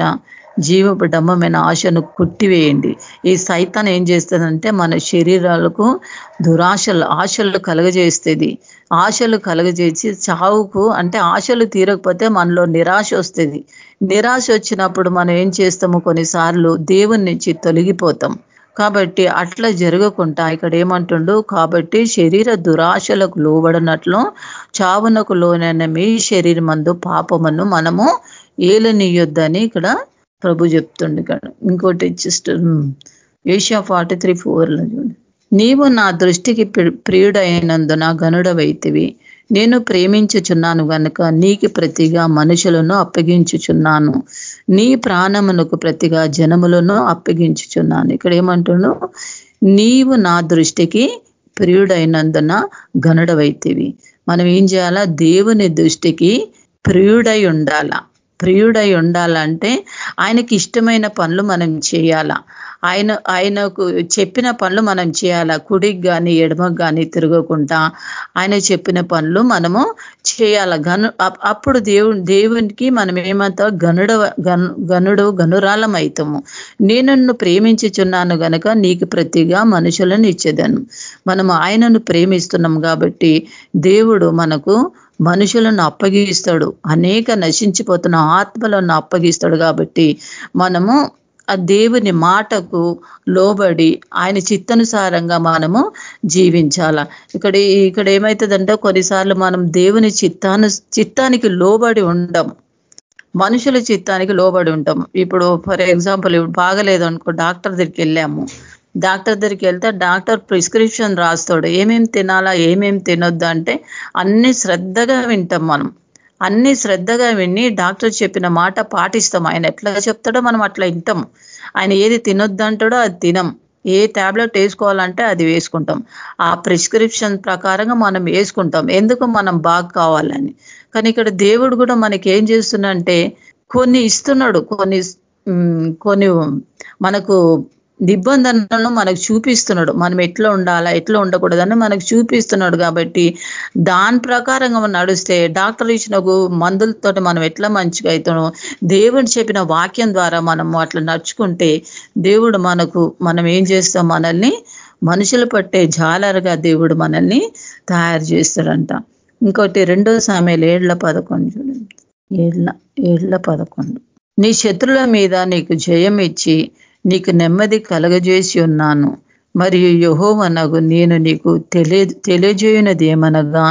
జీవపు డమ్మమైన ఆశను కొట్టివేయండి. ఈ సైతాన్ ఏం చేస్తుందంటే మన శరీరాలకు దురాశలు ఆశలు కలగజేస్తుంది. ఆశలు కలగజేసి చావుకు అంటే ఆశలు తీరకపోతే మనలో నిరాశ వస్తుంది. నిరాశ వచ్చినప్పుడు మనం ఏం చేస్తాము? కొన్నిసార్లు దేవుని నుంచి తొలగిపోతాం. కాబట్టి అట్లా జరగకుండా ఇక్కడ ఏమంటుండు? కాబట్టి శరీర దురాశలకు లోబడినట్లు చావునకు లోనైన మీ శరీరమందు పాపమును మనము ఏలనీయొద్దని ఇక్కడ ప్రభు చెప్తుండు ఇక్కడ ఇంకోటి జస్ట్ ఏషియా ఫార్టీ త్రీ ఫోర్లో చూడండి నీవు నా దృష్టికి ప్రియుడైనందున గనుడవైతివి నేను ప్రేమించుచున్నాను గనుక నీకు ప్రతిగా మనుషులను అప్పగించుచున్నాను. నీ ప్రాణమునకు ప్రతిగా జనములను అప్పగించుచున్నాను. ఇక్కడ ఏమంటున్నావు నీవు నా దృష్టికి ప్రియుడైనందున గనుడవైతివి మనం ఏం చేయాలా? దేవుని దృష్టికి ప్రియుడై ఉండాలా? ప్రియుడై ఉండాలంటే ఆయనకి ఇష్టమైన పనులు మనం చేయాలా? ఆయన ఆయనకు చెప్పిన పనులు మనం చేయాలా? కుడికి కానీ ఎడమకు కానీ తిరగకుండా ఆయన చెప్పిన పనులు మనము చేయాల? గను అప్పుడు దేవు దేవునికి మనం ఏమంతా గనుడ గనుడు గనురాలం అవుతాము నేను ప్రేమించుచున్నాను గనక నీకు ప్రతిగా మనుషులను ఇచ్చేదను. మనం ఆయనను ప్రేమిస్తున్నాం కాబట్టి దేవుడు మనకు మనుషులను అప్పగిస్తాడు. అనేక నశించిపోతున్న ఆత్మలను అప్పగిస్తాడు కాబట్టి మనము ఆ దేవుని మాటకు లోబడి ఆయన చిత్తనుసారంగా మనము జీవించాల. ఇక్కడ ఇక్కడ ఏమవుతుందంటే కొన్నిసార్లు మనం దేవుని చిత్తాను చిత్తానికి లోబడి ఉండం. మనుషుల చిత్తానికి లోబడి ఉంటాం ఇప్పుడు ఫర్ ఎగ్జాంపుల్ ఇప్పుడు బాగలేదు అనుకో డాక్టర్ దగ్గరికి వెళ్ళాము. డాక్టర్ దగ్గరికి వెళ్తే డాక్టర్ ప్రిస్క్రిప్షన్ రాస్తాడు. ఏమేమి తినాలా ఏమేమి తినొద్దు అంటే అన్ని శ్రద్ధగా వింటాం మనం. అన్ని శ్రద్ధగా విని డాక్టర్ చెప్పిన మాట పాటిస్తాం. ఆయన ఎట్లా చెప్తాడో మనం అట్లా వింటాం. ఆయన ఏది తినొద్దంటాడో అది తినం. ఏ ట్యాబ్లెట్ వేసుకోవాలంటే అది వేసుకుంటాం. ఆ ప్రిస్క్రిప్షన్ ప్రకారంగా మనం వేసుకుంటాం. ఎందుకు మనం బాగా కావాలని? కానీ ఇక్కడ దేవుడు కూడా మనకి ఏం చేస్తున్నంటే కొన్ని ఇస్తున్నాడు. కొన్ని కొన్ని మనకు నిబంధనలను మనకు చూపిస్తున్నాడు. మనం ఎట్లా ఉండాలా ఎట్లా ఉండకూడదని మనకు చూపిస్తున్నాడు కాబట్టి దాని ప్రకారంగా మనం నడిస్తే డాక్టర్ ఇచ్చిన మందులతో మనం ఎట్లా మంచిగా అవుతాడో దేవుడు చెప్పిన వాక్యం ద్వారా మనం అట్లా నడుచుకుంటే దేవుడు మనకు మనం ఏం చేస్తాం? మనల్ని మనుషులు పట్టే జాలరుగా దేవుడు మనల్ని తయారు చేస్తాడంట. ఇంకోటి రెండో సామెలు ఏళ్ళ పదకొండు చూడండి. ఏళ్ళ ఏళ్ళ పదకొండు. నీ శత్రుల మీద నీకు జయం ఇచ్చి నీకు నెమ్మది కలగజేసి ఉన్నాను. మరియు యహోవనగు నేను నీకు తెలియ తెలియజేయునది ఏమనగా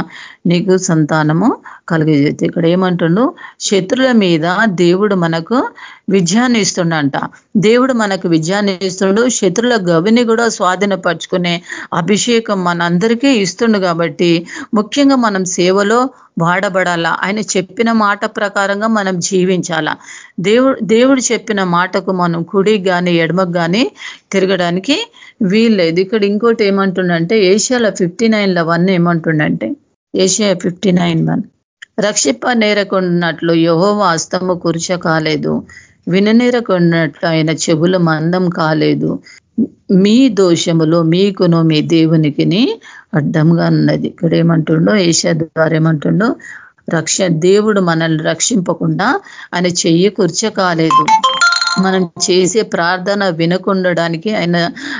నీకు సంతానము కలిగజేస్తే ఇక్కడ ఏమంటుండు శత్రుల మీద దేవుడు మనకు విజయాన్ని ఇస్తుండంట. దేవుడు మనకు విజయాన్ని ఇస్తుండు. శత్రుల గవిని కూడా స్వాధీనపరుచుకునే అభిషేకం మనందరికీ ఇస్తుండు కాబట్టి ముఖ్యంగా మనం సేవలో వాడబడాలా? ఆయన చెప్పిన మాట ప్రకారంగా మనం జీవించాలా? దేవుడు దేవుడు చెప్పిన మాటకు మనం కుడికి కానీ ఎడమకు కానీ తిరగడానికి వీల్లేదు. ఇక్కడ ఇంకోటి ఏమంటుండంటే ఏషియాలో ఫిఫ్టీ నైన్ల వన్ ఏమంటుండంటే ఏషియా ఫిఫ్టీ నైన్ వన్. రక్షిప నేరకున్నట్లు యహోవ అస్తము కురుచ కాలేదు. విననేరకున్నట్లు ఆయన చెవులు మందం కాలేదు. మీ దోషములు మీకును మీ దేవునికిని అడ్డంగా ఉన్నది. ఇక్కడ ఏమంటుండో ఏషియా ద్వారా ఏమంటుండో రక్ష దేవుడు మనల్ని రక్షింపకుండా ఆయన చెయ్యి కుర్చ కాలేదు. మనం చేసే ప్రార్థన వినకుండడానికి ఆయన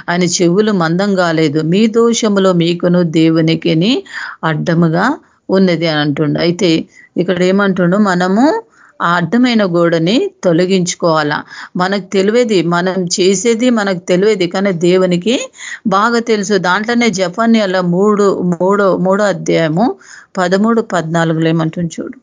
ఆయన చెవులు మందం కాలేదు. మీ దోషములో మీకును దేవునికిని అడ్డముగా ఉన్నది అని అంటుండు. అయితే ఇక్కడ ఏమంటుండు? మనము ఆ అడ్డమైన గోడని తొలగించుకోవాలా. మనకు తెలివేది మనం చేసేది మనకు తెలివేది కానీ దేవునికి బాగా తెలుసు. దాంట్లోనే జపాన్ అలా మూడు మూడో మూడో అధ్యాయము పదమూడు పద్నాలుగులో ఏమంటుంది చూడు.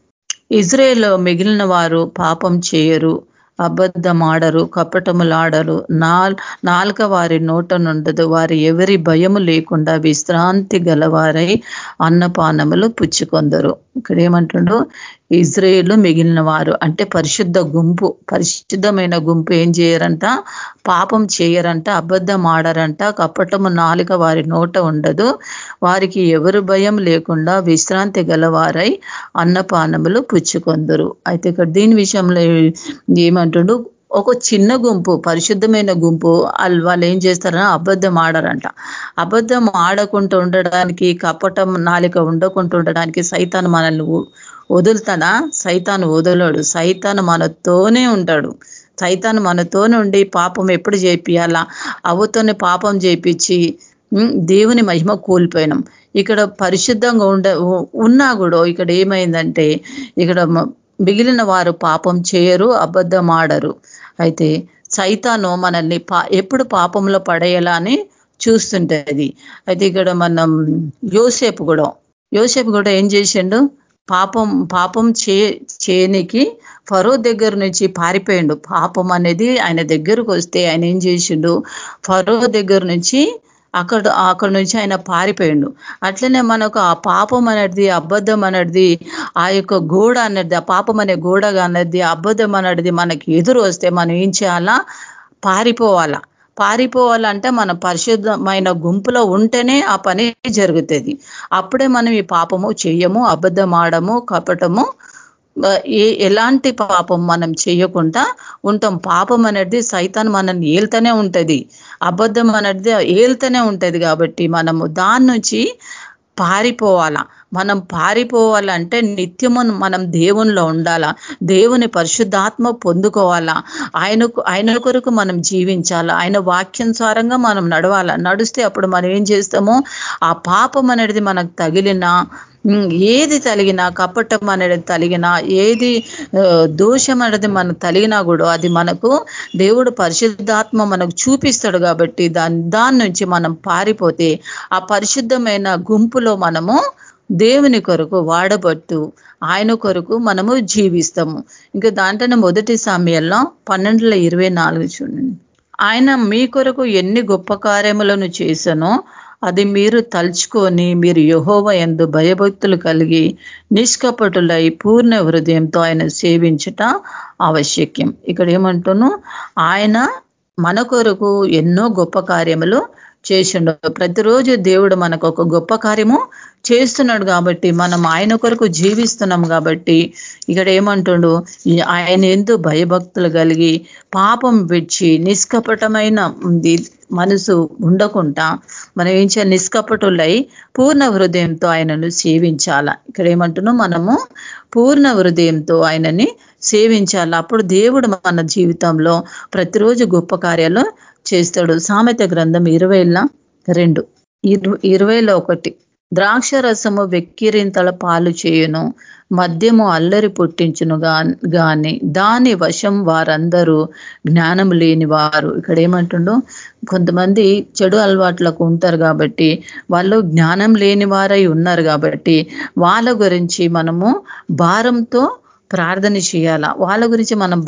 ఇజ్రాయేల్లో మిగిలిన వారు పాపం చేయరు. అబద్ధమాడరు కపటములాడరు. నాల్ నాలుక వారి నోట నుండదు. వారి ఎవరి భయము లేకుండా విశ్రాంతి గలవారై అన్నపానములు పుచ్చుకొందరు. ఇక్కడ ఏమంటుండో? ఇజ్రాయేల్ మిగిలిన వారు అంటే పరిశుద్ధ గుంపు పరిశుద్ధమైన గుంపు ఏం చేయరంట? పాపం చేయరంట అబద్ధం ఆడరంట కపటము నాలుక వారి నోట ఉండదు. వారికి ఎవరు భయం లేకుండా విశ్రాంతి గలవారై అన్నపానములు పుచ్చుకొందరు. అయితే ఇక్కడ దీని విషయంలో ఏమంటుండు? ఒక చిన్న గుంపు పరిశుద్ధమైన గుంపు వాళ్ళు వాళ్ళు ఏం చేస్తారని అబద్ధం ఆడరంట అబద్ధం ఆడకుండా ఉండడానికి కపటం నాలిక ఉండకుండా ఉండడానికి సైతాన్ మనల్ని వదులుతానా సైతాను వదలడు. సైతాను మనతోనే ఉంటాడు. సైతాను మనతోనే ఉండి పాపం ఎప్పుడు చేపియాలా? అవతోనే పాపం చేపించి దేవుని మహిమ కోల్పోయినాం. ఇక్కడ పరిశుద్ధంగా ఉండ ఉన్నా కూడా ఇక్కడ ఏమైందంటే ఇక్కడ మిగిలిన వారు పాపం చేయరు అబద్ధం ఆడరు. అయితే సైతాను మనల్ని ఎప్పుడు పాపంలో పడేయాలా అని చూస్తుంటది. అయితే ఇక్కడ మనం యోసేపు కూడా యోసేపు కూడా ఏం చేసిండు? పాపం పాపం చే చేయనికి ఫరో దగ్గర నుంచి పారిపోయిండు. పాపం అనేది ఆయన దగ్గరకు వస్తే ఆయన ఏం చేసిండు? ఫరో దగ్గర నుంచి అక్కడ అక్కడ నుంచి ఆయన పారిపోయిండు. అట్లనే మనకు ఆ పాపం అనేది అబద్ధం అనేది ఆ యొక్క గోడ అనేది ఆ పాపం అనే గోడగా అనేది అబద్ధం అనేది మనకి ఎదురు వస్తే మనం ఏం చేయాలా? పారిపోవాలా? పారిపోవాలంటే మన పరిశుద్ధమైన గుంపులో ఉంటేనే ఆ పని జరుగుతుంది. అప్పుడే మనం ఈ పాపము చెయ్యము అబద్ధం ఆడము కపటము ఎలాంటి పాపం మనం చేయకుండా ఉంటాం. పాపం అనేది సైతాన్ మనల్ని ఏల్తనే ఉంటుంది. అబద్ధం అనేది ఏల్తనే ఉంటది కాబట్టి మనము దాని నుంచి పారిపోవాలా. మనం పారిపోవాలంటే నిత్యము మనం దేవునిలో ఉండాలా? దేవుని పరిశుద్ధాత్మ పొందుకోవాలా? ఆయనకు ఆయన కొరకు మనం జీవించాలా? ఆయన వాక్యానుసారంగా మనం నడవాలా? నడిస్తే అప్పుడు మనం ఏం చేస్తామో? ఆ పాపం అనేది మనకు తగిలినా ఏది తలిగినా కపటం అనేది తలిగినా ఏది దోషం అనేది మనకు తలిగినా కూడా అది మనకు దేవుడు పరిశుద్ధాత్మ మనకు చూపిస్తాడు కాబట్టి దాని దాని నుంచి మనం పారిపోతే ఆ పరిశుద్ధమైన గుంపులో మనము దేవుని కొరకు వాడబట్టు ఆయన కొరకు మనము జీవిస్తాము. ఇంకా దాంట్లోనే మొదటి సమయంలో పన్నెండుల ఇరవై నాలుగు చూడండి. ఆయన మీ కొరకు ఎన్ని గొప్ప కార్యములను చేశానో అది మీరు తలుచుకొని మీరు యహోవ ఎందు భయభక్తులు కలిగి నిష్కపటులై పూర్ణ హృదయంతో ఆయన సేవించట ఆవశ్యక్యం ఇక్కడ ఏమంటున్నాను ఆయన మన కొరకు ఎన్నో గొప్ప కార్యములు చేసిండు. ప్రతిరోజు దేవుడు మనకు ఒక గొప్ప కార్యము చేస్తున్నాడు కాబట్టి మనం ఆయన కొరకు జీవిస్తున్నాం కాబట్టి ఇక్కడ ఏమంటుండు? ఆయన ఎందు భయభక్తులు కలిగి పాపం విడిచి నిష్కపటమైన మనసు ఉండకుండా మనం ఏం చేయాలి? నిష్కపటులై పూర్ణ హృదయంతో ఆయనను సేవించాల? ఇక్కడ ఏమంటున్నాం మనము పూర్ణ హృదయంతో ఆయనని సేవించాలి? అప్పుడు దేవుడు మన జీవితంలో ప్రతిరోజు గొప్ప కార్యాలు చేస్తాడు. సామెత గ్రంథం ఇరవైల రెండు. ఇరవైలో ఒకటి. ద్రాక్ష రసము వెక్కిరింతల పాలు చేయును మద్యము అల్లరి పుట్టించును గాని దాని వశం వారందరూ జ్ఞానం లేని వారు. ఇక్కడ ఏమంటుండో కొంతమంది చెడు అలవాట్లకు ఉంటారు కాబట్టి వాళ్ళు జ్ఞానం లేని వారై ఉన్నారు కాబట్టి వాళ్ళ గురించి మనము భారంతో ప్రార్థన చేయాల? వాళ్ళ గురించి మనం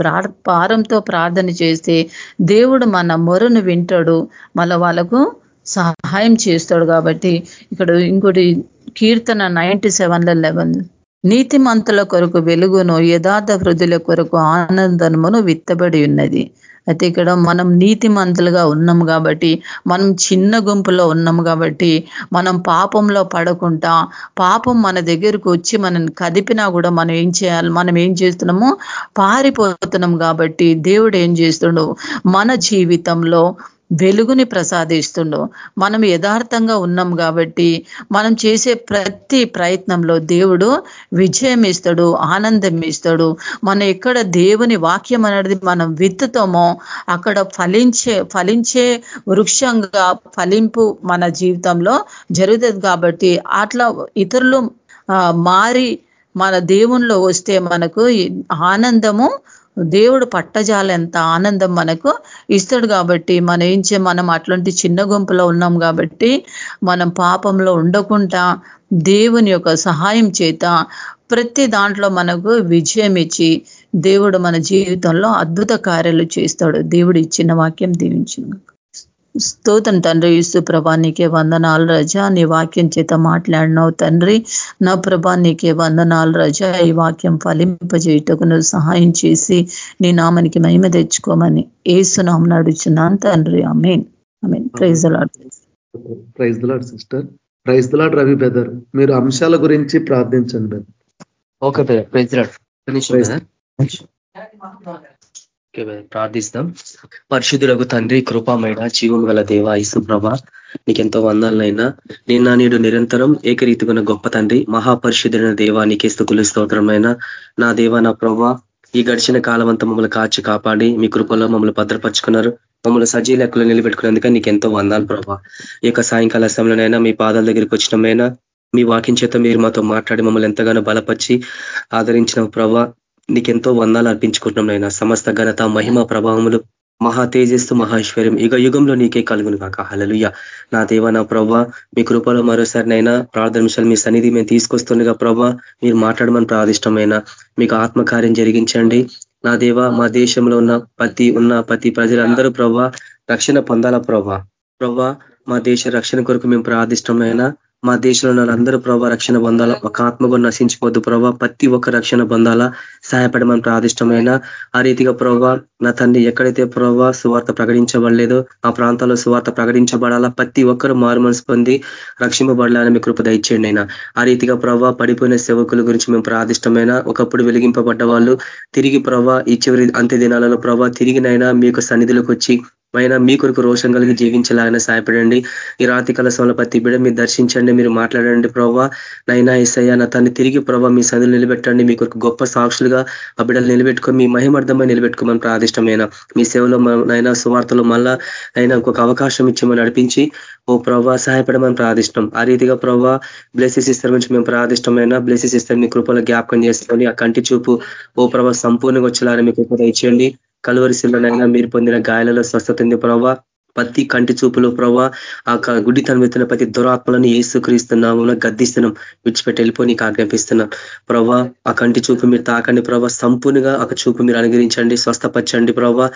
భారంతో ప్రార్థన చేస్తే దేవుడు మన మొరను వింటాడు. మళ్ళీ వాళ్ళకు సహాయం చేస్తాడు కాబట్టి ఇక్కడ ఇంకోటి కీర్తన నైంటీ సెవెన్ లెవెన్ నీతిమంతుల కొరకు వెలుగును యథార్థ హృదుల కొరకు ఆనందమును విత్తబడి ఉన్నది. అయితే ఇక్కడ మనం నీతిమంతులుగా ఉన్నాం కాబట్టి మనం చిన్న గుంపులో ఉన్నాం కాబట్టి మనం పాపంలో పడకుండా పాపం మన దగ్గరకు వచ్చి మనం కదిపినా కూడా మనం ఏం చేయాలి? మనం ఏం చేస్తున్నాము? పారిపోతున్నాం కాబట్టి దేవుడు ఏం చేస్తున్నాడు? మన జీవితంలో వెలుగుని ప్రసాదిస్తుండో మనం యథార్థంగా ఉన్నాం కాబట్టి మనం చేసే ప్రతి ప్రయత్నంలో దేవుడు విజయం ఇస్తాడు ఆనందం ఇస్తాడు. మనం ఎక్కడ దేవుని వాక్యం అనేది మనం విత్తుతామో అక్కడ ఫలించే ఫలించే వృక్షంగా ఫలింపు మన జీవితంలో జరుగుతుంది కాబట్టి అట్లా ఇతరులు మారి మన దేవుణ్ణిలో వస్తే మనకు ఆనందము దేవుడు పట్టజాలెంత ఆనందం మనకు ఇస్తాడు కాబట్టి మనం ఏం చే మనం అట్లాంటి చిన్న గుంపులో ఉన్నాం కాబట్టి మనం పాపంలో ఉండకుండా దేవుని యొక్క సహాయం చేత ప్రతి దాంట్లో మనకు విజయం ఇచ్చి దేవుడు మన జీవితంలో అద్భుత కార్యాలు చేస్తాడు. దేవుడు ఇచ్చిన వాక్యం దీవించిన. స్తోత్రం తండ్రి ఇసు ప్రభా నీకే వందనాలు రజా. నీ వాక్యం చేత మాట్లాడినావు తండ్రి. నా ప్రభా నీకే వందనాలు రజా. ఈ వాక్యం ఫలింపజేయటకు నువ్వు సహాయం చేసి నీ నామనికి మహిమ తెచ్చుకోమని ఏసునామం నడుచున్నాను తండ్రి. అమీన్ Amin praise praise Lord sister. Praise Lord Ravi brother మీరు అంశాల గురించి ప్రార్థించండి ఓకే బెదర్ ప్రైజ్ లాడ్ ప్రార్థిస్తాం. పరిశుద్ధులకు తండ్రి కృపామైన జీవం గల దేవ ఇసుప్రభ నీకెంతో వందాలనైనా నిన్న నీడు నిరంతరం ఏకరీతిగా గొప్ప తండ్రి మహాపరిశుద్ధుడైన దేవా నీకే స్థుతులు స్తోత్రమైన నా దేవ నా ప్రభ ఈ గడిచిన కాలం అంతా మమ్మల్ని కాచి కాపాడి మీ కృపలో మమ్మల్ని భద్రపరుచుకున్నారు. మమ్మల్ని సజీ లెక్కలు నిలబెట్టుకున్నందుక నీకెంతో వందాలు ప్రభా. ఈ యొక్క సాయంకాల సమయంలోనైనా మీ పాదాల దగ్గరికి వచ్చినమైనా మీ వాకింగ్ చేత మీరు మాతో మాట్లాడి మమ్మల్ని ఎంతగానో బలపరిచి ఆదరించిన ప్రభా నీకెంతో వందాలు అర్పించుకుంటున్నాం నాయన. సమస్త ఘనత మహిమ ప్రభావములు మహా తేజస్సు మహేశ్వర్యం యుగ యుగంలో నీకే కలుగును కాక హలలుయ నా దేవ నా ప్రభా మీ కృపలో మరోసారినైనా ప్రార్థన విషయాలు మీ సన్నిధి మేము తీసుకొస్తుండగా ప్రభా మీరు మాట్లాడమని ప్రాదిష్టమైన మీకు ఆత్మకార్యం జరిగించండి. నా దేవ మా దేశంలో ఉన్న ప్రతి ఉన్న ప్రతి ప్రజలందరూ ప్రభా రక్షణ పొందాల ప్రభా? ప్రభా మా దేశ రక్షణ కొరకు మేము ప్రార్థిష్టమైన మా దేశంలో వాళ్ళందరూ ప్రభావ రక్షణ పొందాలా? ఒక ఆత్మగా నశించిపోద్దు ప్రభావ ప్రతి ఒక్క రక్షణ పొందాలా? సహాయపడమని ప్రాదిష్టమైన ఆ రీతిగా ప్రభావ నా తండ్రి ఎక్కడైతే ప్రభావ సువార్త ప్రకటించబడలేదో ఆ ప్రాంతాల్లో సువార్త ప్రకటించబడాలా? ప్రతి ఒక్కరు మారు మనసు పొంది రక్షింపబడాలని మీ కృప దయచేయండి అయినా ఆ రీతిగా ప్రభావ పడిపోయిన సేవకుల గురించి మేము ప్రాదిష్టమైన ఒకప్పుడు వెలిగింపబడ్డ వాళ్ళు తిరిగి ప్రభావ ఈ చివరి అంత్య దినాలలో ప్రభావ తిరిగినైనా మీకు సన్నిధిలోకి వచ్చి అయినా మీ కొరకు రోషం కలిగి జీవించలాగానే సహాయపడండి. ఈ రాతి కలసంలో ప్రతి బిడ మీరు దర్శించండి మీరు మాట్లాడండి ప్రభావ నైనా ఇసయ్యా నా తను తిరిగి ప్రభావ మీ సందులు నిలబెట్టండి. మీ కొరకు గొప్ప సాక్షులుగా ఆ బిడ్డలు నిలబెట్టుకొని మీ మహిమర్థమై నిలబెట్టుకోమని ప్రాదిష్టమైన మీ సేవలో నైనా సువార్తలు మళ్ళా అయినా ఇంకొక అవకాశం ఇచ్చామని నడిపించి ఓ ప్రభా సహాయపడమని ప్రార్థిష్టం. ఆ రీతిగా ప్రభావ బ్లెసెస్ ఇస్తారు నుంచి మేము ప్రార్థిష్టమైన బ్లెసెస్ ఇస్తారు మీ కృపలో జ్ఞాపకం చేసుకొని ఆ కంటి చూపు ఓ ప్రభా సంపూర్ణంగా వచ్చేలాగా మీ కృప ఇచ్చేయండి కలువరిశిలనైనా మీరు పొందిన గాయాలలో స్వస్థత ఉంది ప్రభావ ప్రతి కంటి చూపులో ప్రభా ఆ గుడ్డితనం తనమెత్తిన ప్రతి దురాత్మలను ఏసుక్రీస్తున్నాము గద్దిస్తున్నాం. విడిచిపెట్టి వెళ్ళిపోయి నీకు ఆజ్ఞాపిస్తున్నాం. ప్రభా ఆ కంటి చూపు మీరు తాకండి ప్రభా సంపూర్ణంగా ఒక చూపు మీరు అనుగ్రహించండి స్వస్థపరచండి ప్రభా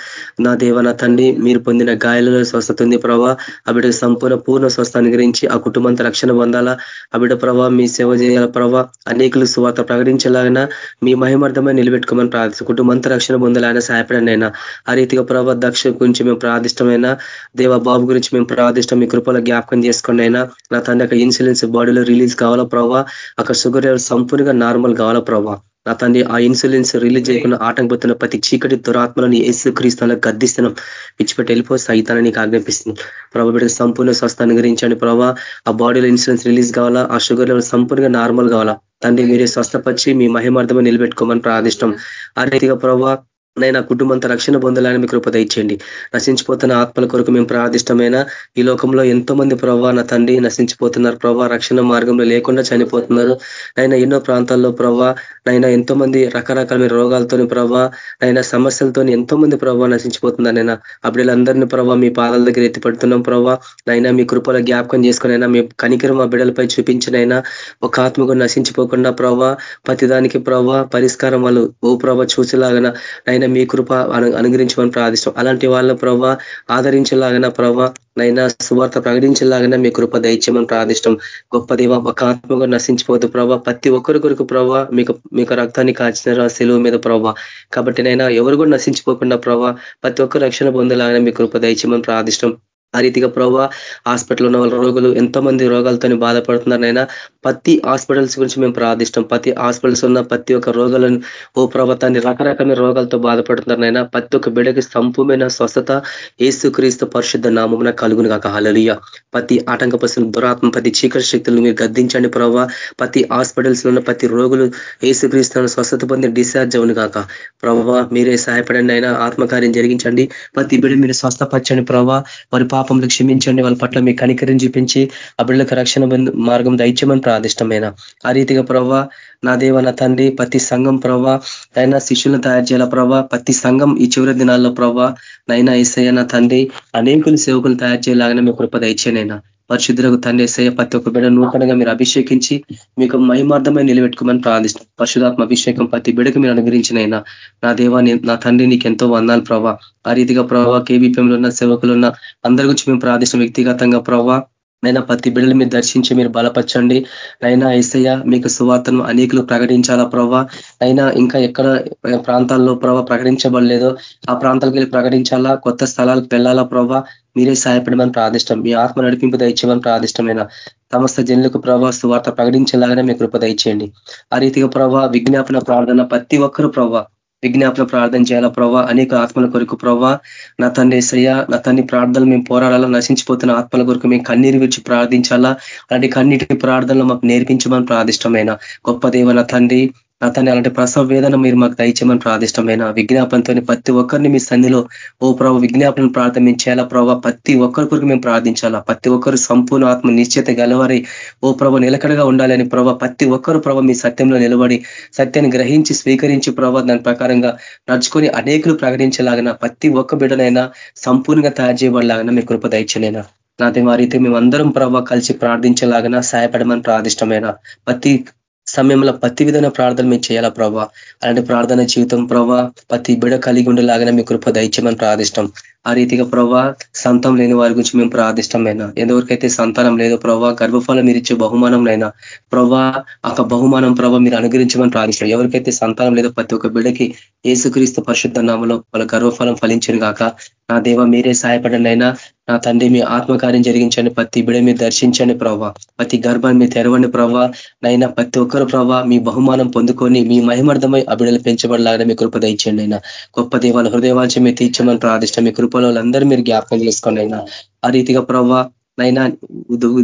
నా దేవ నా తండ్రి మీరు పొందిన గాయాలలో స్వస్థత ఉంది ప్రభా ఆ బిడ్డకు సంపూర్ణ పూర్ణ స్వస్థ అనుగ్రహించి ఆ కుటుంబంతో రక్షణ పొందాలా. ఆ బిడ్డ ప్రభా మీ సేవ చేయాల ప్రభా అనేకులు సువార్త ప్రకటించేలాగినా మీ మహిమార్థమై నిలబెట్టుకోమని ప్రార్థిస్తాం కుటుంబంతో రక్షణ పొందాలైనా సహాయపడండి అయినా. ఆ రీతిగా ప్రభా దక్ష గురించి మేము ప్రార్థిష్టమైన దేవ బాబు గురించి మేము ప్రార్థిష్టం మీ కృపలో జ్ఞాపకం చేసుకోండి అయినా నా తండ్రి అక్కడ ఇన్సులిన్స్ బాడీలో రిలీజ్ కావాలా ప్రభావ అక్కడ షుగర్ సంపూర్ణంగా నార్మల్ కావాలా ప్రభావ నా తండ్రి ఆ ఇన్సులిన్స్ రిలీజ్ చేయకుండా ఆటంకపోతున్న ప్రతి చీకటి దురాత్మలను ఏసు క్రీస్తులకు గద్దిస్తున్నాం. పిచ్చిపెట్టి వెళ్ళిపో సైతాన్ని నీకు ఆజ్ఞాపిస్తుంది ప్రభావ బిడ్డ సంపూర్ణ స్వస్థాన్ని అనుగ్రహించండి ప్రభావ ఆ బాడీలో ఇన్సులిన్స్ రిలీజ్ కావాలా? ఆ షుగర్ లెవెల్ సంపూర్ణంగా నార్మల్ కావాలా? తండ్రి మీరే స్వస్థపరిచి మీ మహిమార్థమే నిలబెట్టుకోమని ప్రార్థిష్టం ఆ రీతిగా ప్రభావ నైనా కుటుంబంతో రక్షణ పొందాలని మీ కృప ఇచ్చేయండి నశించిపోతున్న ఆత్మల కొరకు మేము ప్రార్థిష్టమైన ఈ లోకంలో ఎంతో మంది ప్రభావ నా తండ్రి నశించిపోతున్నారు. ప్రభావ రక్షణ మార్గంలో లేకుండా చనిపోతున్నారు. నైనా ఎన్నో ప్రాంతాల్లో ప్రభావ నైనా ఎంతో మంది రకరకాల రోగాలతోని ప్రభావ నైనా సమస్యలతో ఎంతో మంది ప్రభావ నశించిపోతున్నారు నైనా. అప్పుడేళ్ళందరినీ ప్రభావ మీ పాదాల దగ్గర ఎత్తిపడుతున్నాం ప్రభావ నైనా మీ కృపలో జ్ఞాపకం చేసుకునైనా మీ కనికరం మా బిడ్డలపై చూపించినైనా ఒక ఆత్మకు నశించిపోకుండా ప్రభావ ప్రతిదానికి ప్రభావ పరిష్కారం వాళ్ళు ఓ ప్రభావ చూసేలాగన నైనా మీ కృప అనుగ్రహించమని ప్రార్థిస్తాం అలాంటి వాళ్ళ ప్రభావ ఆదరించేలాగిన ప్రభావ నైనా సువార్త ప్రకటించేలాగానే మీ కృప దయచేయమని ప్రార్థిష్టం గొప్ప దేవ ఒక ఆత్మగా నశించిపోతు ప్రభావ ప్రతి ఒక్కరి కొరకు ప్రభావ మీకు మీకు రక్తాన్ని కాచిన సెలువు మీద ప్రభావ కాబట్టి నైనా ఎవరు కూడా నశించిపోకుండా ప్రభావ ప్రతి ఒక్కరు రక్షణ పొందేలాగానే మీ కృప దయచేయమని ప్రార్థిష్టం ఆ రీతిగా ప్రభావ హాస్పిటల్ ఉన్న వాళ్ళ రోగులు ఎంతో మంది రోగాలతో బాధపడుతున్నారైనా ప్రతి హాస్పిటల్స్ గురించి మేము ప్రార్థిస్తాం ప్రతి హాస్పిటల్స్ ఉన్న ప్రతి ఒక్క రోగాలను ఓ ప్రభుత్వాన్ని రకరకమైన రోగాలతో బాధపడుతున్నారనైనా ప్రతి ఒక్క బిడకి సంపూమైన స్వస్థత ఏసుక్రీస్తు పరిశుద్ధ నామమున కలుగును కాక హలలియ ప్రతి ఆటంకపరుస్తున్న దురాత్మ ప్రతి చీకటి శక్తులు మీరు గద్దించండి ప్రభావ. ప్రతి హాస్పిటల్స్లో ఉన్న ప్రతి రోగులు ఏసుక్రీస్తు స్వస్థత పొంది డిశ్చార్జ్ అవును కాక ప్రభావ మీరే సహాయపడండి అయినా ఆత్మకార్యం జరిగించండి. ప్రతి బిడ్డ మీరు స్వస్థపరచండి ప్రభావ. వారి పాపములు క్షమించండి వాళ్ళ పట్ల మీ కనికరిని చూపించి ఆ బిడ్డలకు రక్షణ మార్గం దైత్యమని ప్రాదిష్టమైన ఆ రీతిగా ప్రవ్వా నా దేవ నా తండ్రి ప్రతి సంఘం ప్రవ్వా అయినా శిష్యులను తయారు చేయాల ప్రవ్వా? ప్రతి సంఘం ఈ చివరి దినాల్లో ప్రవ్వా నైనా ఏసయ్య నా తండ్రి అనేకులు సేవకులు తయారు చేయలాగానే మీ కృప దయచేనైనా పరిశుద్ధులకు తండ్రి ప్రతి ఒక్క బిడ్డ నూతనంగా మీరు అభిషేకించి మీకు మహిమార్థమై నిలబెట్టుకోమని ప్రార్థిస్తున్నాం. పరిశుధాత్మ అభిషేకం ప్రతి బిడకు మీరు అనుగ్రహించినైనా నా దేవాన్ని నా తండ్రి నీకు ఎంతో వందాలు ప్రభా ఆ రీతిగా ప్రభావ కేబీపీఎంలో ఉన్న సేవకులు ఉన్న అందరి గురించి మేము ప్రార్థిస్తున్నాం. వ్యక్తిగతంగా ప్రభావ నైనా ప్రతి బిడ్డలు మీరు దర్శించి మీరు బలపరచండి. నైనా ఏసయ్య మీకు సువార్తను అనేకులు ప్రకటించాలా ప్రవ్వా? అయినా ఇంకా ఎక్కడ ప్రాంతాల్లో ప్రభావ ప్రకటించబడలేదో ఆ ప్రాంతాలకు వెళ్ళి ప్రకటించాలా? కొత్త స్థలాలకు వెళ్ళాలా ప్రవ్వా? మీరే సహాయపడమని ప్రార్థిష్టం. మీ ఆత్మ నడిపింపు దయచేయమని ప్రార్థిష్టమైన సమస్త జనులకు ప్రభావ సువార్త ప్రకటించేలాగానే మీ కృప దయచేయండి. ఆ రీతిగా ప్రభావ విజ్ఞాపన ప్రార్థన ప్రతి ఒక్కరు ప్రభావ విజ్ఞాపన ప్రార్థన చేయాలా ప్రభావ అనేక ఆత్మల కొరకు ప్రభావ నా తండ్రి ఏసయ్య నా తండ్రి ప్రార్థనలు మేము పోరాడాలా నశించిపోతున్న ఆత్మల కొరకు మేము కన్నీరు విడిచి ప్రార్థించాలా? అలాంటి కన్నిటి ప్రార్థనలు మాకు నేర్పించమని ప్రార్థిష్టమైన గొప్ప దేవ నా తండ్రి నా అలాంటి ప్రసవ వేదన మీరు మాకు దయచేయమని ప్రార్థిష్టమైన విజ్ఞాపనతో ప్రతి ఒక్కరిని మీ సన్నిలో ఓ ప్రభావ విజ్ఞాపనను ప్రార్థించేలా ప్రభావ ప్రతి ఒక్కరి కొరకు మేము ప్రార్థించాలా? ప్రతి ఒక్కరు సంపూర్ణ ఆత్మ నిశ్చిత గలవారి ఓ ప్రభావ నిలకడగా ఉండాలని ప్రభావ ప్రతి ఒక్కరు ప్రభావ మీ సత్యంలో నిలబడి సత్యాన్ని గ్రహించి స్వీకరించి ప్రభావ దాని ప్రకారంగా నడుచుకొని అనేకులు ప్రకటించేలాగిన ప్రతి ఒక్క బిడ్డనైనా సంపూర్ణంగా తయారు చేయబడలాగిన మీ కృప దయచలేనా నాతో రీతి మేమందరం ప్రభావ కలిసి ప్రార్థించేలాగిన సహాయపడమని ప్రార్థిష్టమైన ప్రతి సమయంలో ప్రతి విధమైన ప్రార్థన మేము చేయాలా ప్రభా? అలాంటి ప్రార్థన జీవితం ప్రభా ప్రతి బిడ కలిగి ఉండేలాగానే మీ కృప దయచేయమని ప్రార్థిష్టం. ఆ రీతిగా ప్రభా సంతం లేని వారి గురించి మేము ప్రార్థిష్టమైనా? ఎంతవరకైతే సంతానం లేదో ప్రభా గర్భఫలం మీరు ఇచ్చే బహుమానంలైనా ప్రభా ఒక బహుమానం ప్రభా మీరు అనుగ్రహించమని ప్రార్థిస్తాం ఎవరికైతే సంతానం లేదో ప్రతి ఒక్క బిడకి ఏసుక్రీస్తు పరిశుద్ధ నామలో వాళ్ళ గర్వఫలం ఫలించిన గాక. నా దేవ మీరే సహాయపడండి అయినా నా తండ్రి మీ ఆత్మకార్యం జరిగించండి. ప్రతి బిడ మీరు దర్శించండి ప్రభావ ప్రతి గర్భాన్ని మీరు తెరవండి ప్రభావ నైనా ప్రతి ఒక్కరు ప్రభావ మీ బహుమానం పొందుకొని మీ మహిమర్థమై ఆ బిడలు పెంచబడలాగానే మీ కృప ఇచ్చండి అయినా గొప్ప దేవాల హృదయవాంచి మీరు తీర్చమని ప్రార్థిష్టం. మీ కృపలో అందరూ మీరు జ్ఞాపకం చేసుకోండి అయినా ఆ రీతిగా ప్రభావ నైనా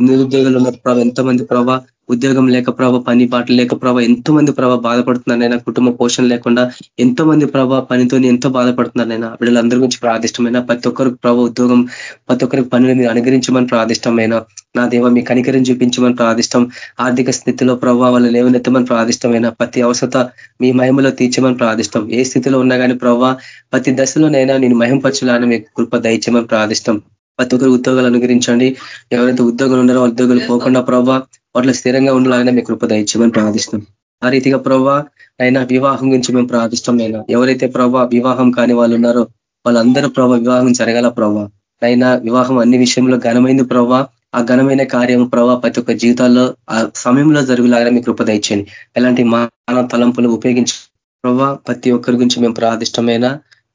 నిరుద్యోగులు ఉన్న ప్రభావ ఎంతమంది ప్రభావ ఉద్యోగం లేక ప్రభావ పని పాటలు లేక ప్రభావ ఎంతో మంది ప్రభావ బాధపడుతున్నారైనా కుటుంబ పోషణ లేకుండా ఎంతో మంది ప్రభావ పనితో ఎంతో బాధపడుతున్నారైనా వీళ్ళందరి గురించి ప్రాదిష్టమైన ప్రతి ఒక్కరికి ప్రభావ ఉద్యోగం ప్రతి ఒక్కరికి పనిని మీరు అనుగ్రహించమని ప్రాదిష్టమైన నా దేవ మీ కనికరిని చూపించమని ప్రాదిష్టం ఆర్థిక స్థితిలో ప్రభావ వాళ్ళు లేవనెత్తమని ప్రాదిష్టమైన ప్రతి అవసరత మీ మహిమలో తీర్చమని ప్రాదిష్టం ఏ స్థితిలో ఉన్నా కానీ ప్రభావ ప్రతి దశలోనైనా నేను మహింపరచులాలని మీకు కృప దయచమని ప్రాదిష్టం. ప్రతి ఒక్కరు ఉద్యోగాలు అనుగ్రహించండి. ఎవరైతే ఉద్యోగాలు ఉన్నారో ఉద్యోగాలు పోకుండా ప్రభావ వాటిలో స్థిరంగా ఉండాలని మీ కృప దయచేయమని ప్రార్థిస్తాం ఆ రీతిగా ప్రభా అయినా వివాహం గురించి మేము ప్రార్థిష్టమైన అయినా ఎవరైతే ప్రభా వివాహం కాని వాళ్ళు ఉన్నారో వాళ్ళందరూ ప్రభ వివాహం జరగాల ప్రభా అయినా వివాహం అన్ని విషయంలో ఘనమైంది ప్రభావ ఆ ఘనమైన కార్యం ప్రభావ ప్రతి ఒక్క జీవితాల్లో ఆ సమయంలో జరుగులాగా మీ కృప దయచేయండి. ఎలాంటి మానవ తలంపులు ఉపయోగించి ప్రభావ ప్రతి ఒక్కరి గురించి మేము ప్రార్థిష్టమైన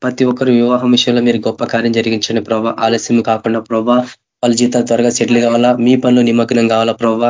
ప్రతి ఒక్కరు వివాహం విషయంలో మీరు గొప్ప కార్యం జరిగించండి ప్రభావ ఆలస్యం కాకుండా ప్రభావ వాళ్ళ జీతాలు త్వరగా సెటిల్ కావాలా? మీ పనులు నిమగ్నం కావాలా ప్రభావ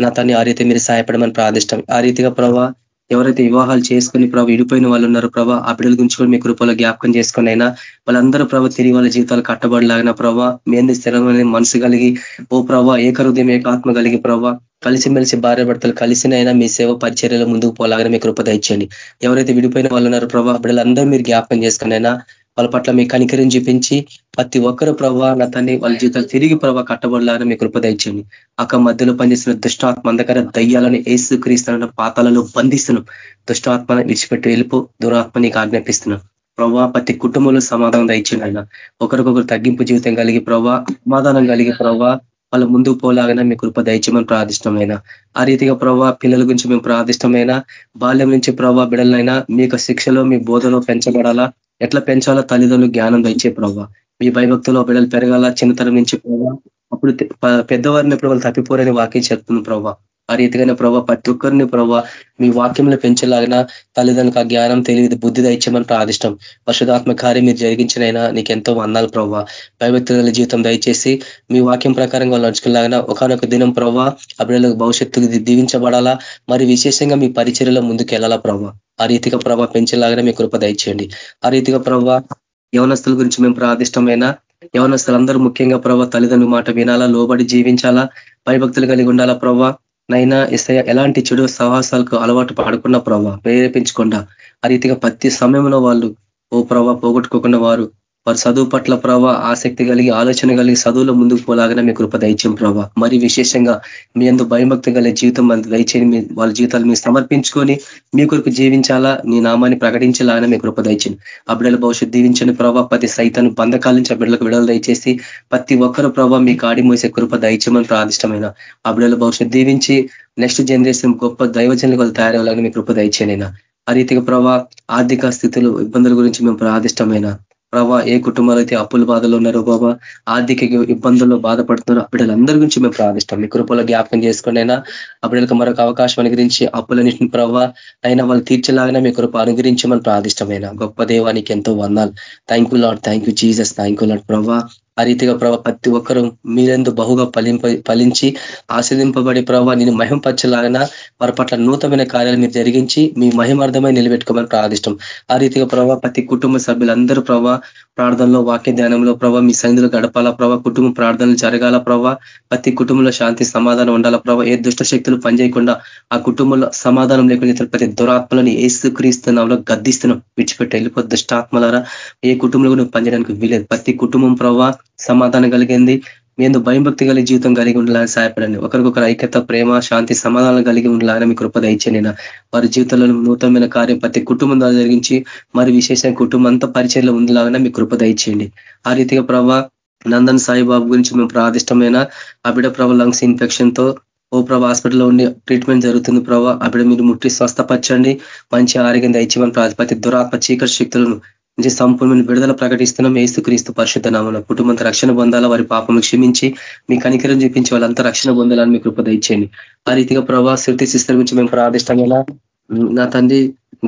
నా తన్ని ఆ రీతి మీరు సహాయపడమని ప్రార్థిష్టం. ఆ రీతిగా ప్రభావ ఎవరైతే వివాహాలు చేసుకుని ప్రభావ విడిపోయిన వాళ్ళు ఉన్నారో ప్రభావ ఆ బిడ్డల గురించి కూడా మీ కృపలో జ్ఞాపకం చేసుకుని అయినా వాళ్ళందరూ ప్రభావ తిరిగి వాళ్ళ జీవితాలు కట్టబడలాగిన ప్రభావ మీ అంది స్థిరమైన మనసు కలిగి ఓ ప్రభావ ఏక ఏకాత్మ కలిగి ప్రభావ కలిసిమెలిసి భార్య భర్తలు కలిసినైనా మీ సేవ పరిచర్యలో ముందుకు పోలాగానే మీ కృప దయచండి ఎవరైతే విడిపోయిన వాళ్ళు ఉన్నారో ప్రభావ బిడ్డలందరూ మీరు జ్ఞాపకం చేసుకునైనా వాళ్ళ పట్ల మీ కనికరిని చూపించి ప్రతి ఒక్కరు ప్రభావ నా తన్ని వాళ్ళ జీవితాలు తిరిగి ప్రభావ కట్టబడాలని మీ కృప దయచండి అక్క మధ్యలో పనిచేసిన దుష్టాత్మ అందకర దయ్యాలను ఏసు క్రీస్తున్న పాతాలను బంధిస్తున్నాం. దుష్టాత్మ విడిచిపెట్టి వెళ్ళిపో దురాత్మ నీకు ఆజ్ఞాపిస్తున్నాం. ప్రభావ ప్రతి కుటుంబంలో సమాధానం దయచండి ఆయన ఒకరికొకరు తగ్గింపు జీవితం కలిగి ప్రభావ సమాధానం కలిగి ప్రభావ వాళ్ళ ముందుకు పోలాగానే మీ కృప దయచేమని ప్రార్థిష్టమైన ఆ రీతిగా ప్రభావ పిల్లల గురించి మేము ప్రార్థిష్టమైన బాల్యం నుంచి ప్రభావ బిడలైనా మీ శిక్షలో మీ బోధలో పెంచబడాలా? ఎట్లా పెంచాలో తల్లిదండ్రులు జ్ఞానం దయచే ప్రభావ మీ భయభక్తులు బిడ్డలు పెరగాల చిన్నతనం నుంచి ప్రభావ అప్పుడు పెద్దవారిని ఎప్పుడు వాళ్ళు తప్పిపోరని వాక్యం చెప్తుంది ప్రభావ ఆ రీతిగానే ప్రభావ ప్రతి ఒక్కరిని ప్రభావ మీ వాక్యంలో పెంచేలాగిన తల్లిదండ్రులకు ఆ జ్ఞానం తెలియదు బుద్ధి దయచేయమని ప్రాదిష్టం. పరిశుధాత్మ కార్యం మీరు జరిగించినైనా నీకు ఎంతో వందాలు ప్రభావ భయభక్తుల జీవితం దయచేసి మీ వాక్యం ప్రకారం వాళ్ళు నడుచుకునేలాగిన ఒకనొక దినం ప్రభావ ఆ భవిష్యత్తు భవిష్యత్తుకు దీవించబడాలా మరి విశేషంగా మీ పరిచర్యలో ముందుకు వెళ్ళాలా ప్రభావ ఆ రీతిగా ప్రభావ పెంచేలాగానే మీ కృప దయచేయండి. ఆ రీతిగా ప్రభావ యవనస్తుల గురించి మేము ప్రాదిష్టమైన యవనస్తులందరూ ముఖ్యంగా ప్రభావ తల్లిదండ్రుల మాట వినాలా లోబడి జీవించాలా భయభక్తులు కలిగి ఉండాలా ప్రభావ నైనా ఇసయ ఎలాంటి చెడు సహవాసాలకు అలవాటు పడుకున్న ప్రభావ ప్రేరేపించకుండా ఆ రీతిగా ప్రతి సమయంలో వాళ్ళు ఓ ప్రభావ పోగొట్టుకోకుండా వారు వారి చదువు పట్ల ప్రభావ ఆసక్తి కలిగి ఆలోచన కలిగి చదువులో ముందుకు పోలాగానే మీ కృప దయచేయం ప్రభావ మరి విశేషంగా మీ అందు భయభక్తి కలిగే జీవితం అంత దయచేయండి. వాళ్ళ జీవితాలు మీరు సమర్పించుకొని మీ కొరకు జీవించాలా మీ నామాన్ని ప్రకటించాలని మీ కృప దయచేయండి. ఆ బిడ్డల భవిష్యత్ దీవించని ప్రభావ ప్రతి సైతాన్ని బంధకాల నుంచి ఆ బిడ్డలకు విడుదల దయచేసి ప్రతి ఒక్కరు ప్రభావ మీ కాడి మోసే కృప దయచేయమని ప్రాదిష్టమైన ఆ బిడ్డల భవిష్యత్ దీవించి నెక్స్ట్ జనరేషన్ గొప్ప దైవజనులు వాళ్ళు తయారవ్వాలని మీ కృప దయచేనైనా ఆ రీతిగా ప్రభావ ఆర్థిక స్థితులు ఇబ్బందుల గురించి మేము ప్రాదిష్టమైన ప్రభా ఏ కుటుంబాలు అయితే అప్పుల బాధలు ఉన్నారో బాబా ఆర్థిక ఇబ్బందుల్లో బాధపడుతున్నారో బిడ్డలందరి గురించి మేము ప్రార్థిస్తాం. మీ కృపలో జ్ఞాపకం చేసుకోండి అయినా ఆ మరొక అవకాశం అనుగ్రహించి అప్పులన్నింటిని ప్రభావ అయినా వాళ్ళు తీర్చలాగానే మీ కృప అనుగ్రహించమని ప్రార్థిష్టమైన గొప్ప దేవానికి ఎంతో వందాలు thank you Lord thank you Jesus thank you Lord ప్రభా ఆ రీతిగా ప్రభావ ప్రతి ఒక్కరు మీరెందు బహుగా ఫలింప ఫలించి ఆశ్రదింపబడి ప్రభావ నేను మహింపచ్చలాగిన వారి పట్ల నూతనమైన కార్యాలు మీరు జరిగించి మీ మహిమార్థమై నిలబెట్టుకోమని ప్రార్థిష్టం. ఆ రీతిగా ప్రభావ ప్రతి కుటుంబ సభ్యులందరూ ప్రభావ ప్రార్థనలో వాక్య ధ్యానంలో ప్రభావ మీ సన్నిధిలో గడపాలా ప్రభావ కుటుంబ ప్రార్థనలు జరగాల ప్రభావ ప్రతి కుటుంబంలో శాంతి సమాధానం ఉండాలా ప్రభావ ఏ దుష్ట శక్తులు పనిచేయకుండా ఆ కుటుంబంలో సమాధానం లేకుండా ప్రతి దురాత్మలని ఏసు క్రీస్తున్నాంలో గద్దిస్తున్నాం. విడిచిపెట్టి వెళ్ళిపో దుష్టాత్మలారా ఏ కుటుంబంలో కూడా పనిచేయడానికి వీలేదు ప్రతి కుటుంబం ప్రభావ సమాధానం కలిగింది. మేము భయభక్తి కలిగి జీవితం కలిగి ఉండాలని సహాయపడండి. ఒకరికొకరు ఐక్యత ప్రేమ శాంతి సమాధానం కలిగి ఉండాలని మీ కృపద ఇచ్చేనైనా వారి జీవితంలో నూతనమైన కార్యం ప్రతి కుటుంబం ద్వారా జరిగించి మరి విశేషంగా కుటుంబం అంతా పరిచయంలో ఉండేలాగా మీ కృపద ఇచ్చేయండి ఆ రీతిగా ప్రభా నందన్ సాయిబాబు గురించి మేము ప్రాదిష్టమైన అబిడ ప్రభ లంగ్స్ ఇన్ఫెక్షన్తో ఓ ప్రభా హాస్పిటల్లో ఉండి ట్రీట్మెంట్ జరుగుతుంది ప్రభావ అబిడ మీరు ముట్టి స్వస్థపరచండి. మంచి ఆరోగ్యం దయచేయమని ప్రతి దురాత్మ చీకటి శక్తులను నుంచి సంపూర్ణ విడుదల ప్రకటిస్తున్నాం. ఏసు క్రీస్తు పరిశుద్ధ నామన కుటుంబంతో రక్షణ పొందాలా? వారి పాపము క్షమించి మీ కనికరం చూపించి వాళ్ళంతా రక్షణ పొందాలని మీ కృపద ఇచ్చేయండి ఆ రీతిగా ప్రభావ శృతి సిస్టర్ గురించి మేము ప్రార్థిష్టంగా నా తండ్రి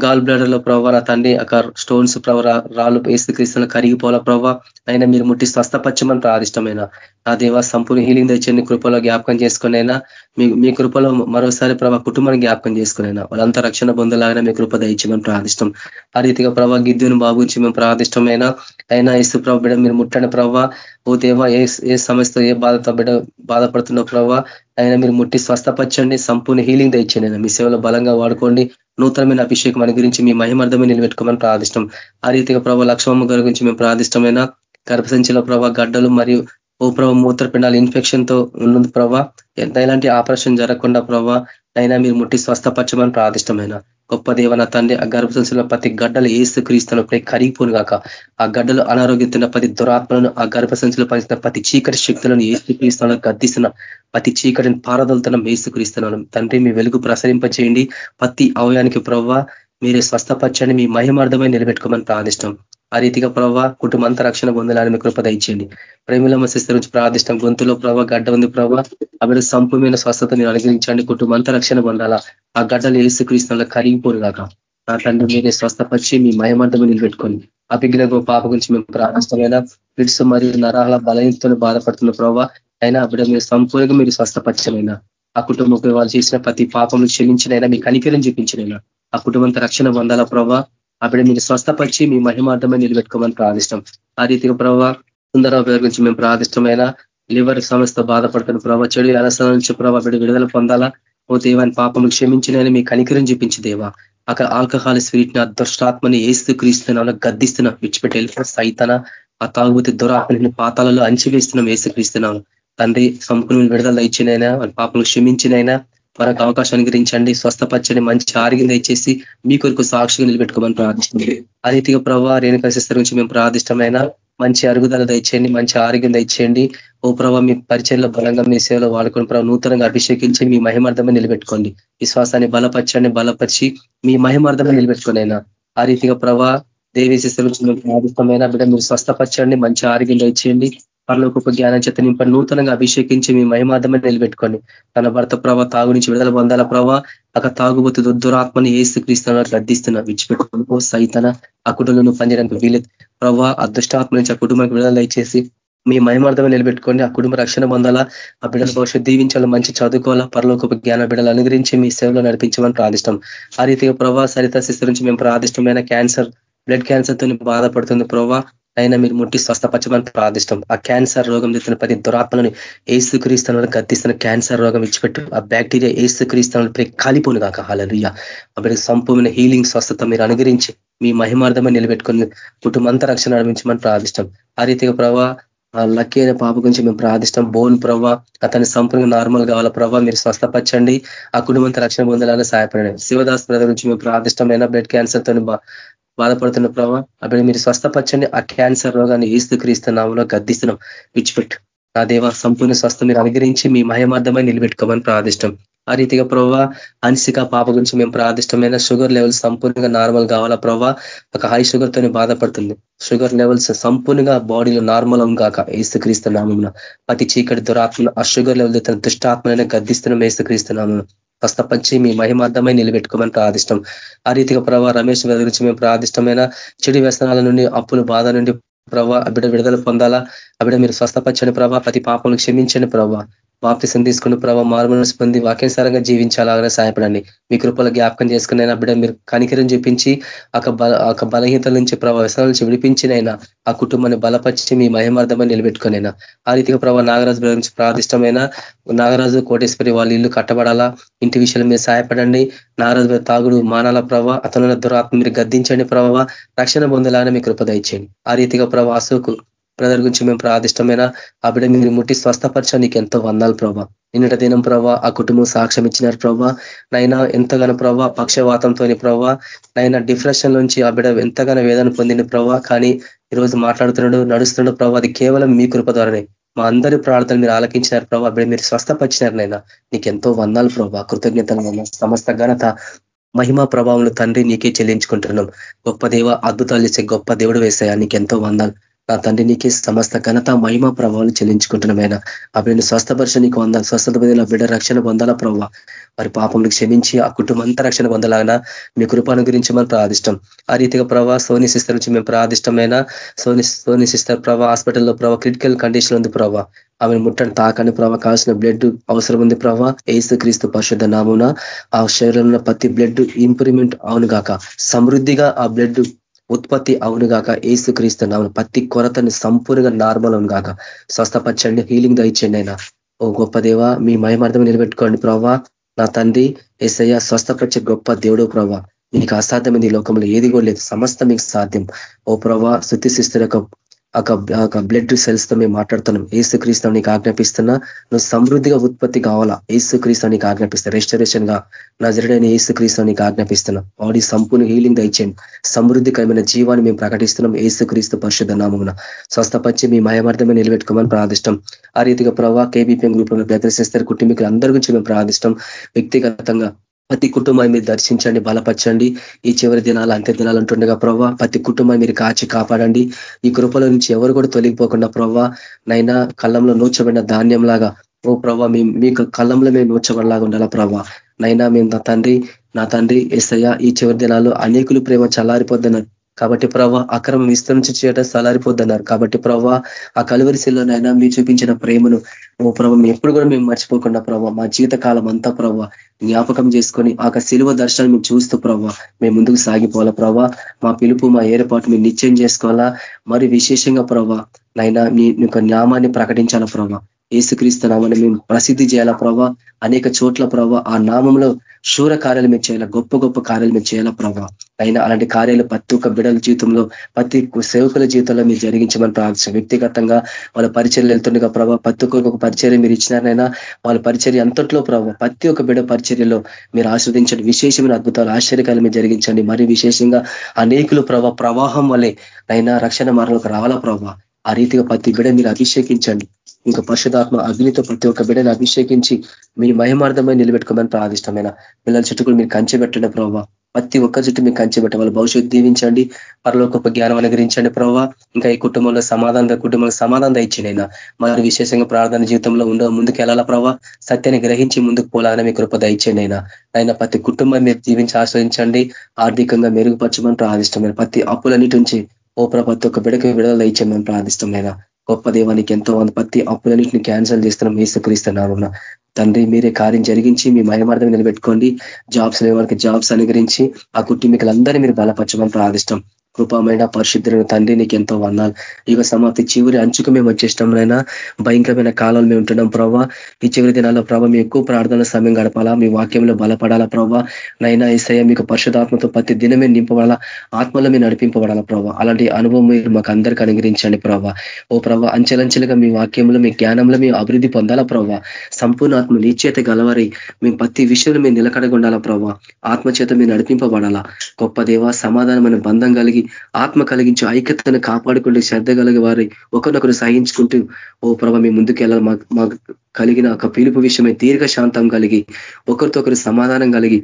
గాల్ బ్లడర్లో ప్రభావ నా తండ్రి అక్కడ స్టోన్స్ ప్రభావ రాళ్ళు ఏసు క్రీస్తులు కరిగిపోవాల ప్రభావ అయినా మీరు ముట్టి స్వస్థపచ్చమంత ఆదిష్టమైన నా దేవ సంపూర్ణ హీలింగ్ తెచ్చండి కృపలో జ్ఞాపకం చేసుకునైనా మీ మీ కృపలో మరోసారి ప్రభా కుటుంబాన్ని జ్ఞాపకం చేసుకునైనా? వాళ్ళంతా రక్షణ పొందలాగానే మీ కృప దయచమని ప్రార్థిష్టం. ఆ రీతిగా ప్రభా గిద్దుని బాబు గురించి మేము ప్రార్థిష్టమైన అయినా ఇసు ప్రభ బిడ్డ మీరు ముట్టండి ప్రభావ ఓ దేవ ఏ ఏ సమస్యతో ఏ బాధతో బిడ్డ బాధపడుతున్న ప్రభావ అయినా మీరు ముట్టి స్వస్థపరచండి సంపూర్ణ హీలింగ్ తెచ్చండి మీ సేవలో బలంగా వాడుకోండి నూతనమైన అభిషేకం అని గురించి మీ మహిమర్థమే నిలబెట్టుకోమని ప్రార్థిష్టం. ఆ రీతిగా ప్రభావ లక్ష్మమ్మ గారి గురించి మేము ప్రార్థిష్టమైన గర్భసంచిలో ప్రభావ గడ్డలు మరియు ఓ ప్రభావ మూత్రపిండాల ఇన్ఫెక్షన్తో ఉన్నది ప్రభా. ఎలాంటి ఆపరేషన్ జరగకుండా ప్రభా అయినా మీరు ముట్టి స్వస్థపరచమని ప్రార్థిష్టమైన గొప్ప దేవన తండ్రి ఆ గర్భశంలో ప్రతి గడ్డలు ఏసు క్రీస్తున్న కరిగిపోను గాక. ఆ గడ్డలు అనారోగ్యతున్న ప్రతి దురాత్మలను ఆ గర్భసంచులు పంచిన ప్రతి చీకటి శక్తులను ఏసు క్రీస్తులను గద్దిస్తున్న ప్రతి చీకటిని పారదలుతున్న ఏసు క్రీస్తున్నాను తండ్రి మీ వెలుగు ప్రసరింపచేయండి. ప్రతి అవయానికి ప్రవ్వ మీరే స్వస్థపరచండి. మీ మహిమార్థమై నిలబెట్టుకోమని ప్రార్థిష్టం. ఆ రీతిగా ప్రభావ కుటుంబంత రక్షణ పొందాలని మీ కృపద ఇచ్చేయండి ప్రేమిలమ్మ సిస్టర్ నుంచి ప్రార్థిష్టం గొంతులో ప్రభావ గడ్డ ఉంది ప్రభావ అవి సంపూర్ణమైన స్వస్థత నేను అనుగ్రహించండి. కుటుంబంత రక్షణ పొందాలా. ఆ గడ్డలు ఏసుక్రీస్తుల్లో కరిగిపోరు కాక నా తండ్రి మీరే స్వస్థపరిచి మీ మయమంతము నిలబెట్టుకొని అభిజ్ఞత పాప గురించి మేము ప్రార్థిష్టమైన ఫిట్స్ మరియు నరాల బలహీనతో బాధపడుతున్న ప్రభావ అయినా అప్పుడు మీరు సంపూర్ణంగా మీరు స్వస్థపరచమైనా ఆ కుటుంబం వాళ్ళు చేసిన ప్రతి పాపములు క్షమించినైనా మీ కనికరం చూపించినైనా ఆ కుటుంబంతో రక్షణ పొందాలా ప్రభావ అప్పుడే మీరు స్వస్థపరిచి మీ మహిమార్థమే నిలబెట్టుకోమని ప్రార్థిష్టం. ఆ రీతిగా ప్రభావ సుందరరావు పేరు గురించి మేము ప్రార్థిష్టమైన లివర్ సమస్త బాధపడుతున్న ప్రభావ చెడు అలసల నుంచి ప్రభావ విడుదల పొందాలా? ఓ దేవాన్ని పాపము క్షమించినని మీ కనికరం చూపించి దేవా. అక్కడ ఆల్కహాల్ స్పిరిట్ని అదృష్టాత్మని ఏస్తు క్రీస్తున్నా గద్దిస్తున్నా విడిచిపెట్టి వెళ్ళిపోయి సైతన ఆ తాగుబోతి దురాత్మని పాతాలలో అంచివేస్తున్నాం ఏసు క్రీస్తున్నాను తండ్రి సంపూర్ణ విడుదల ఇచ్చినైనా వాళ్ళ పాపలు క్షమించినైనా మనకు అవకాశం అనుగ్రహించండి. స్వస్థపచ్చని మంచి ఆరోగ్యం దయచేసి మీ కొరకు సాక్షిగా నిలబెట్టుకోమని ప్రార్థిస్తుంది ఆ రీతిగా ప్రభావ రేణుకా సిస్టర్ నుంచి మేము ప్రార్థిష్టమైన మంచి అరుగుదల దయచేయండి. మంచి ఆరోగ్యం దయచేయండి. ఓ ప్రభావ మీ పరిచయంలో బలంగా మీ సేవలో వాడుకుని ప్రభావ నూతనంగా అభిషేకించి మీ మహిమార్థమే నిలబెట్టుకోండి. విశ్వాసాన్ని బలపరచండి బలపరిచి మీ మహిమార్థమే నిలబెట్టుకోండి అయినా ఆ రీతిగా ప్రభా దేవీ శిశుల నుంచి ప్రార్థిష్టమైన బిడ్డ మీరు స్వస్థపరచండి. మంచి ఆరోగ్యం దయచేయండి. పరలోకొక జ్ఞానం చేత నింప నూతనంగా అభిషేకించి మీ మహిమార్థమే నిలబెట్టుకోండి తన భర్త ప్రభావ తాగు నుంచి విడుదల పొందాల ప్రభావ అక్కడ తాగుబోతు దురాత్మని ఏసు క్రీస్తున్నారు గద్దిస్తున్నా విడిచిపెట్టుకో సైతన ఆ కుటుంబంలో పనిచేయడానికి వీలేదు. ప్రభావ అదృష్టాత్మ నుంచి ఆ కుటుంబానికి విడుదల ఇచ్చేసి మీ మహిమార్థమే నిలబెట్టుకోండి ఆ కుటుంబ రక్షణ పొందాలా ఆ బిడ్డల భవిష్యత్ దీవించాలి మంచి చదువుకోవాలా పరలోక జ్ఞాన బిడ్డలు అనుగ్రహించి మీ సేవలో నడిపించమని ప్రార్థిష్టం ఆ రీతిగా ప్రభావ సరిత శిస్తు నుంచి మేము ప్రార్థిష్టమైన క్యాన్సర్ బ్లడ్ క్యాన్సర్తో బాధపడుతుంది ప్రభావ అయినా మీరు ముట్టి స్వస్థపచ్చమని ప్రార్థిష్టం ఆ క్యాన్సర్ రోగం తెచ్చిన ప్రతి దురాత్మలను ఏసు క్రీస్తులను క్యాన్సర్ రోగం ఇచ్చిపెట్టు ఆ బ్యాక్టీరియా ఏసు క్రీస్తులను కాలిపోను కాక హాలలుయ్య అప్పటికి సంపూర్ణ హీలింగ్ స్వస్థత మీరు అనుగరించి మీ మహిమార్థమే నిలబెట్టుకుని కుటుంబంతా రక్షణ నడిపించమని ప్రార్థిష్టం ఆ రీతిగా ప్రభావ లక్కీ అయిన పాప గురించి మేము ప్రార్థిష్టం బోన్ ప్రభావ అతని సంపూర్ణ నార్మల్ కావాల ప్రభావ మీరు స్వస్థపరచండి. ఆ కుటుంబంతో రక్షణ పొందాలని సహాయపడండి. శివదాస్ బ్రదర్ నుంచి మేము ప్రార్థిష్టమైన బ్లడ్ క్యాన్సర్తో బాధపడుతున్న ప్రభావ అప్పుడు మీరు స్వస్థపరచండి. ఆ క్యాన్సర్ రోగాన్ని ఈస్తు క్రీస్తున్నాములో గద్దిస్తున్నాం. విడిచిపెట్టు నా దేవ సంపూర్ణ స్వస్థ మీరు అనుగ్రహించి మీ మయమార్థమై నిలబెట్టుకోమని ప్రార్థిష్టం. ఆ రీతిగా ప్రవ్వా అన్సిక పాప గురించి మేము ప్రార్థిష్టమైన షుగర్ లెవెల్స్ సంపూర్ణంగా నార్మల్ కావాలా ప్రభావ ఒక హై షుగర్తోనే బాధపడుతుంది. షుగర్ లెవెల్స్ సంపూర్ణంగా బాడీలో నార్మల్ కాక ఏసుక్రీస్తు నామం ప్రతి చీకటి దురాత్మ ఆ షుగర్ లెవెల్ తన దుష్టాత్మనే గద్దిస్తున్నాం ఏసుక్రీస్తు స్వస్థపంచి మీ మహిమార్థమై నిలబెట్టుకోమని ప్రార్థిష్టం. ఆ రీతిగా ప్రభావ రమేష్ గురించి మేము ప్రార్థిష్టమైన చెడు వ్యసనాల నుండి అప్పుల బాధ నుండి ప్రభావ బిడ్డ విడుదల పొందాలా? అబిడ మీరు స్వస్థపచ్చని ప్రభావ ప్రతి పాపను క్షమించండి ప్రభావ బాప్తిసం తీసుకుని ప్రభావ మారుమనసు పొంది వాక్యానుసారంగా జీవించాలని సహాయపడండి. మీ కృపల జ్ఞాపకం చేసుకునైనా బిడ్డ మీరు కనికరం చూపించి ఒక బలహీనతల నుంచి ప్రభావ వ్యసనాల నుంచి విడిపించినైనా ఆ కుటుంబాన్ని బలపరిచి మీ మహిమార్థమని నిలబెట్టుకునైనా ఆ రీతిగా ప్రభావ నాగరాజు గురించి ప్రాదిష్టమైన నాగరాజు కోటేశ్వరి వాళ్ళ ఇల్లు కట్టబడాలా ఇంటి విషయంలో మీరు సహాయపడండి. నాగరాజు తాగుడు మానాల ప్రభావ అతను దురాత్మ మీరు గద్దించండి ప్రభావ రక్షణ పొందేలాగానే మీ కృప దయచేయండి. ఆ రీతిగా ప్రభావ అశోకు బ్రదర్ గురించి మేము ప్రాదిష్టమైన ఆ బిడ్డ మీరు ముట్టి స్వస్థపరిచా నీకు ఎంతో వందాలు ప్రభా. నిన్నటి దినం ప్రభా ఆ కుటుంబం సాక్ష్యం ఇచ్చినారు ప్రభా. నైనా ఎంతగానో ప్రభా పక్షవాతంతో ప్రభా. నైనా డిప్రెషన్ నుంచి ఆ బిడ్డ ఎంతగానో వేదన పొందిన ప్రభా. కానీ ఈరోజు మాట్లాడుతున్నాడు నడుస్తున్నాడు ప్రభా. అది కేవలం మీ కృప ద్వారానే. మా అందరి ప్రార్థనలు మీరు ఆలకించినారు ప్రభా. బిడ్డ మీరు స్వస్థపరిచినారు నైనా. నీకు ఎంతో వందాలు ప్రభా. కృతజ్ఞతలు సమస్త ఘనత మహిమా ప్రభావం తండ్రి నీకే చెల్లించుకుంటున్నాం. గొప్ప దేవ అద్భుతాలు చేసే గొప్ప దేవుడు వేసాయా నీకు ఎంతో వందాలు. నా తండ్రి నీకే సమస్త ఘనత మహిమ ప్రభావాలు చెల్లించుకుంటున్నామైనా ఆ నేను స్వస్థపరిచ నీకు వందాలి స్వస్థత బదిలో బిడ్డ రక్షణ పొందాలా ప్రభావ వారి పాపంలో క్షమించి ఆ కుటుంబం అంతా రక్షణ పొందాలన్నా మీ కృపాను గురించి మనం ప్రార్థిష్టం. ఆ రీతిగా ప్రభావ సోని సిస్టర్ నుంచి మేము ప్రార్థిష్టమైన సోని సోని సిస్టర్ ప్రభావ హాస్పిటల్లో ప్రభావ క్రిటికల్ కండిషన్ ఉంది ప్రభావ ఆమెను ముట్టని తాకని ప్రభావ కావాల్సిన బ్లడ్ అవసరం ఉంది ప్రభావ ఏసు క్రీస్తు పరిశుద్ధ నామున ఆ శరీరంలో ప్రతి బ్లడ్ ఇంప్రూవ్మెంట్ అవును గాక. సమృద్ధిగా ఆ బ్లడ్ ఉత్పత్తి అవును గాక. ఏసు క్రీస్తున్నాము ప్రతి కొరతని సంపూర్ణంగా నార్మల్ అవును గాక. స్వస్థపరచండి హీలింగ్ దయచండి అయినా ఓ గొప్ప దేవ మీ మయమార్థం నిలబెట్టుకోండి ప్రభావ నా తండ్రి ఏసయ్య స్వస్థపరిచే గొప్ప దేవుడు ప్రవ్వా. మీకు అసాధ్యమైంది ఈ లోకంలో ఏది కూడా లేదు. సమస్త మీకు సాధ్యం. ఓ ప్రభా శుద్ధి శిస్తుల ఒక బ్లడ్ సెల్స్తో మేము మాట్లాడుతున్నాం. ఏసు క్రీస్తు నీకు ఆజ్ఞాపిస్తున్నా నువ్వు సమృద్ధిగా ఉత్పత్తి కావాలా? ఏసు క్రీస్తు నీకు ఆజ్ఞాపిస్తా. రెస్టరేషన్గా నజరుడైన ఏసు క్రీస్తు నీకు ఆజ్ఞాపిస్తున్నా. బాడీ సంపూర్ణ హీలింగ్ దయచేయండి సమృద్ధికరమైన జీవాన్ని మేము ప్రకటిస్తున్నాం ఏసు క్రీస్తు పరిశుద్ధ నామమున. స్వస్థపచ్చి మీ మయమార్థమే నిలబెట్టుకోమని ప్రార్థిష్టం. ఆ రీతిగా ప్రభావ కేబీపీఎం గ్రూప్లో ప్రదర్శిస్తారు కుటుంబీకులు అందరి గురించి మేము ప్రార్థిష్టం. వ్యక్తిగతంగా ప్రతి కుటుంబాన్ని మీరు దర్శించండి బలపరచండి. ఈ చివరి దినాలు అంత్య దినాలు అంటుండగా ప్రవ్వా ప్రతి కుటుంబాన్ని మీరు కాచి కాపాడండి. ఈ కృపల నుంచి ఎవరు కూడా తొలగిపోకుండా ప్రవ్వా నైనా కళ్ళంలో నూర్చబడిన ధాన్యం లాగా ఓ ప్రవ్వా మీ మీకు కళ్ళంలో మేము నూర్చబడిలాగా ఉండాలా ప్రవ్వా? నైనా మేము నా తండ్రి నా తండ్రి ఎస్ఐ ఈ చివరి దినాలు అనేకులు ప్రేమ చల్లారిపోద్దన్నారు కాబట్టి ప్రభావ అక్రమం విస్తరించి చేయట సలారిపోద్దన్నారు. కాబట్టి ప్రభా ఆ కలువరిశిల్లోనైనా మీరు చూపించిన ప్రేమను ఓ ప్రభా ఎప్పుడు కూడా మేము మర్చిపోకుండా ప్రభా మా జీవిత కాలం అంతా ప్రభావ జ్ఞాపకం చేసుకొని ఆ సిలువ దర్శనం మేము చూస్తూ ప్రభావ మేము ముందుకు సాగిపోవాలా ప్రభా? మా పిలుపు మా ఏర్పాటు మేము నిశ్చయం చేసుకోవాలా? మరి విశేషంగా ప్రభా నైనా మీ యొక్క నామాన్ని ప్రకటించాలా ప్రభావ ఏసుక్రీస్తు నామాన్ని మేము ప్రసిద్ధి చేయాలా ప్రభా? అనేక చోట్ల ప్రభావ ఆ నామంలో శూర కార్యాలు మేము చేయాలా? గొప్ప గొప్ప కార్యాలు మేము చేయాలా ప్రభా? అయినా అలాంటి కార్యాలు ప్రతి ఒక్క బిడల జీవితంలో ప్రతి సేవకుల జీవితంలో మీరు జరిగించమని ప్రార్థించాం వ్యక్తిగతంగా వాళ్ళ పరిచర్లు వెళ్తుండగా ప్రభావ ప్రతి ఒక్కొక్క పరిచర్య మీరు ఇచ్చినారైనా వాళ్ళ పరిచర్య అంతట్లో ప్రభావ ప్రతి ఒక్క బిడ పరిచర్యలో మీరు ఆస్వాదించండి. విశేషమైన అద్భుతాలు ఆశ్చర్యకాలు మీరు జరిగించండి. మరి విశేషంగా అనేకులు ప్రభావ ప్రవాహం వల్లే అయినా రక్షణ మార్గంలోకి రావాలా ప్రభావ ఆ రీతిగా ప్రతి బిడ మీరు అభిషేకించండి. ఇంకా పరిశుధాత్మ అగ్నితో ప్రతి ఒక్క బిడ్డను అభిషేకించి మీ మహిమార్థమై నిలబెట్టుకోమని ప్రార్థిష్టమైన పిల్లల చుట్టూ మీరు కంచె పెట్టండి ప్రభావ ప్రతి ఒక్క చుట్టూ మీకు కంచె పెట్ట వాళ్ళ భవిష్యత్తు దీవించండి. పరలోకొప్ప జ్ఞానం అనుగ్రహించండి ప్రభావ ఇంకా ఈ కుటుంబంలో సమాధానం కుటుంబంలో సమాధానం ఇచ్చినైనా మరి విశేషంగా ప్రార్థన జీవితంలో ఉండవు ముందుకు వెళ్ళాలా ప్రభావ సత్యాన్ని గ్రహించి ముందుకు పోలాలని మీ కృప దయచేయండి అయినా ఆయన ప్రతి కుటుంబం మీరు జీవించి ఆశ్రయించండి. ఆర్థికంగా మెరుగుపరచమని ప్రాదిష్టమైన ప్రతి అప్పులన్నిటి నుంచి ఓ ప్రతి ఒక్క బిడకి విడుదల ఇచ్చామని ప్రార్థిష్టమైన గొప్ప దేవానికి ఎంతో మంది ప్రతి అప్పులన్నింటిని క్యాన్సిల్ చేస్తున్నాం. మీసుక్రీస్తున్నాము తండ్రి మీరే కార్యం జరిగించి మీ మయమార్థం నిలబెట్టుకోండి. జాబ్స్ లేని వాళ్ళకి జాబ్స్ అనుగ్రహించి ఆ కుటుంబీకులందరినీ మీరు బలపరచమని ప్రార్థిష్టం కృపమైన పరిశుద్ధులను తండ్రి నీకు ఎంతో వందాలు. యుగ సమాప్తి చివరి అంచుకు మేము వచ్చేష్టంలైనా భయంకరమైన కాలంలో మేము ఉంటున్నాం ప్రభావ ఈ చివరి దినాల్లో ప్రభావ మీ ఎక్కువ ప్రార్థన సమయం గడపాలా? మీ వాక్యంలో బలపడాలా ప్రభావ నైనా ఈసయ మీకు పరిశుధాత్మతో ప్రతి దినమే నింపబడాలా? ఆత్మలో మీరు నడిపింపబడాలా ప్రభావ అలాంటి అనుభవం మీరు మాకు అందరికీ అనుగ్రహించండి ప్రభావ ఓ ప్రభావ అంచెలంచెలుగా మీ వాక్యంలో మీ జ్ఞానంలో మీ అభివృద్ధి పొందాలా ప్రభావ సంపూర్ణ ఆత్మ నిశ్చేత గలవారి మేము ప్రతి విషయంలో మీరు నిలకడగొండాలా ప్రభావ ఆత్మచేత మీరు నడిపింపబడాలా? గొప్ప దేవ సమాధానమైన బంధం కలిగి ఆత్మ కలిగించి ఐక్యతను కాపాడుకుంటూ శ్రద్ధ కలిగి వారి ఒకరినొకరు సహించుకుంటూ ఓ ప్రభ మీ ముందుకు వెళ్ళాలి మాకు కలిగిన ఒక పిలుపు విషయమే దీర్ఘ శాంతం కలిగి ఒకరితో ఒకరు సమాధానం కలిగి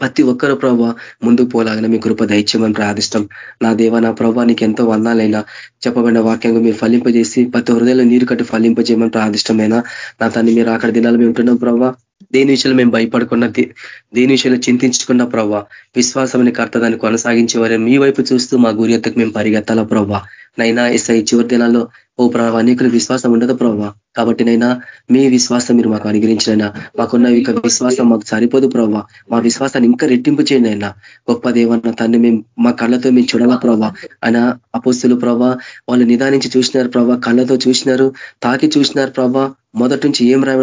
ప్రతి ఒక్కరు ప్రభావ ముందుకు పోలాగానే మీ కృప దయచేయమని ప్రార్థిష్టం నా దేవ నా ప్రభావ నీకు ఎంతో వందాలైనా చెప్పబడిన వాక్యంగా మీరు ఫలింపజేసి ప్రతి హృదయంలో నీరు కట్టి ఫలింపజేయమని ప్రార్థిష్టమైనా. నా తన్ని మీరు అక్కడ దినాలు మేము ఉంటున్నాం ప్రభావ దేని విషయంలో మేము భయపడకుండా దేని విషయంలో చింతించుకున్న ప్రభావ విశ్వాసమని కర్త దాన్ని కొనసాగించే వారే మీ వైపు చూస్తూ మా గురి ఎత్తకు మేము పరిగెత్తాలా ప్రభావ నైనా ఎస్ఐ చివరి దినాల్లో ఓ ప్రభావ అనేకులు విశ్వాసం ఉండదు ప్రభావ కాబట్టి నైనా మీ విశ్వాసం మీరు మాకు అనుగ్రహించినైనా మాకున్న ఇక విశ్వాసం మాకు సరిపోదు ప్రభావ మా విశ్వాసాన్ని ఇంకా రెట్టింపు చేయండి అయినా గొప్ప దేవన్న తన్ని మేము మా కళ్ళతో మేము చూడాలా ప్రభా ఆయన అపోస్తులు ప్రభా వాళ్ళు నిదానించి చూసినారు ప్రభా కళ్ళతో చూసినారు తాకి చూసినారు ప్రభా మొదటి నుంచి ఏం రా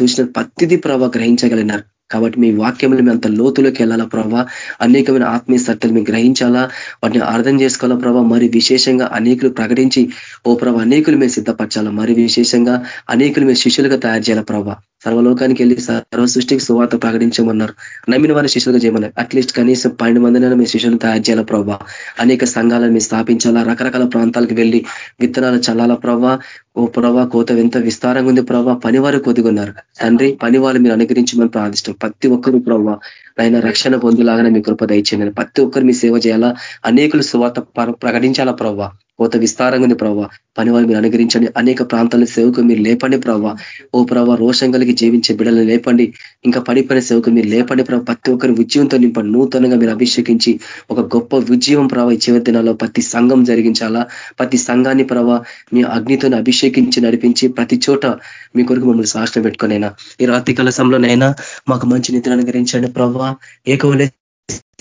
చూసినారు ప్రతిదీ ప్రభా గ్రహించగలిగినారు. కాబట్టి మీ వాక్యంలో మేము అంత లోతులోకి వెళ్ళాలా ప్రభావ అనేకమైన ఆత్మీయ సత్యలు మేము గ్రహించాలా? వాటిని అర్థం చేసుకోవాలా ప్రభావ మరి విశేషంగా అనేకులు ప్రకటించి ఓ ప్రభావ అనేకులు మేము సిద్ధపరచాలా? మరి విశేషంగా అనేకులు మేము శిష్యులుగా తయారు చేయాలా ప్రభావ సర్వలోకానికి వెళ్ళి సర్వ సృష్టికి సువార్త ప్రకటించమన్నారు. నమ్మిన వారిని శిష్యులుగా చేయమన్నారు. అట్లీస్ట్ కనీసం పన్నెండు మందినైనా మీ శిష్యులను తయారు చేయాలా ప్రభావ అనేక సంఘాలను మీరు స్థాపించాలా? రకరకాల ప్రాంతాలకు వెళ్ళి విత్తనాలు చల్లాలా ప్రభావ ఓ ప్రభా కోత ఎంత విస్తారంగా ఉంది ప్రభావ పనివారు కొద్దిగున్నారు. తండ్రి పని వాళ్ళు మీరు అనుగ్రహించమని ప్రార్థిష్టం ప్రతి ఒక్కరు ప్రభావ ఆయన రక్షణ పొందులాగానే మీ కృప దయచేయండి. ప్రతి ఒక్కరు మీ సేవ చేయాలా? అనేకులు సువార్త ప్రకటించాలా ప్రభావ కోత విస్తారంగా ఉంది ప్రభావ పని మీరు అనుగ్రహించండి. అనేక ప్రాంతాల సేవకు మీరు లేపండి ప్రభావ ఓ ప్రభావ రోషం కలిగి జీవించే బిడ్డలను లేపండి. ఇంకా పడిపోయిన సేవకు మీరు లేపండి ప్రభావ ప్రతి ఒక్కరి ఉద్యమంతో నింపండి. నూతనంగా మీరు అభిషేకించి ఒక గొప్ప ఉద్యమం ప్రభావ చివరి దినాల్లో ప్రతి సంఘం జరిగించాలా? ప్రతి సంఘాన్ని ప్రభావ మీ అగ్నితో అభిషేకించి నడిపించి ప్రతి చోట మీ కొరకు మమ్మల్ని సాక్షణ పెట్టుకునైనా? ఈ రాత్రి కలసంలోనైనా మాకు మంచి నిద్ర అనుగ్రహించండి ప్రభావ ఏకవలే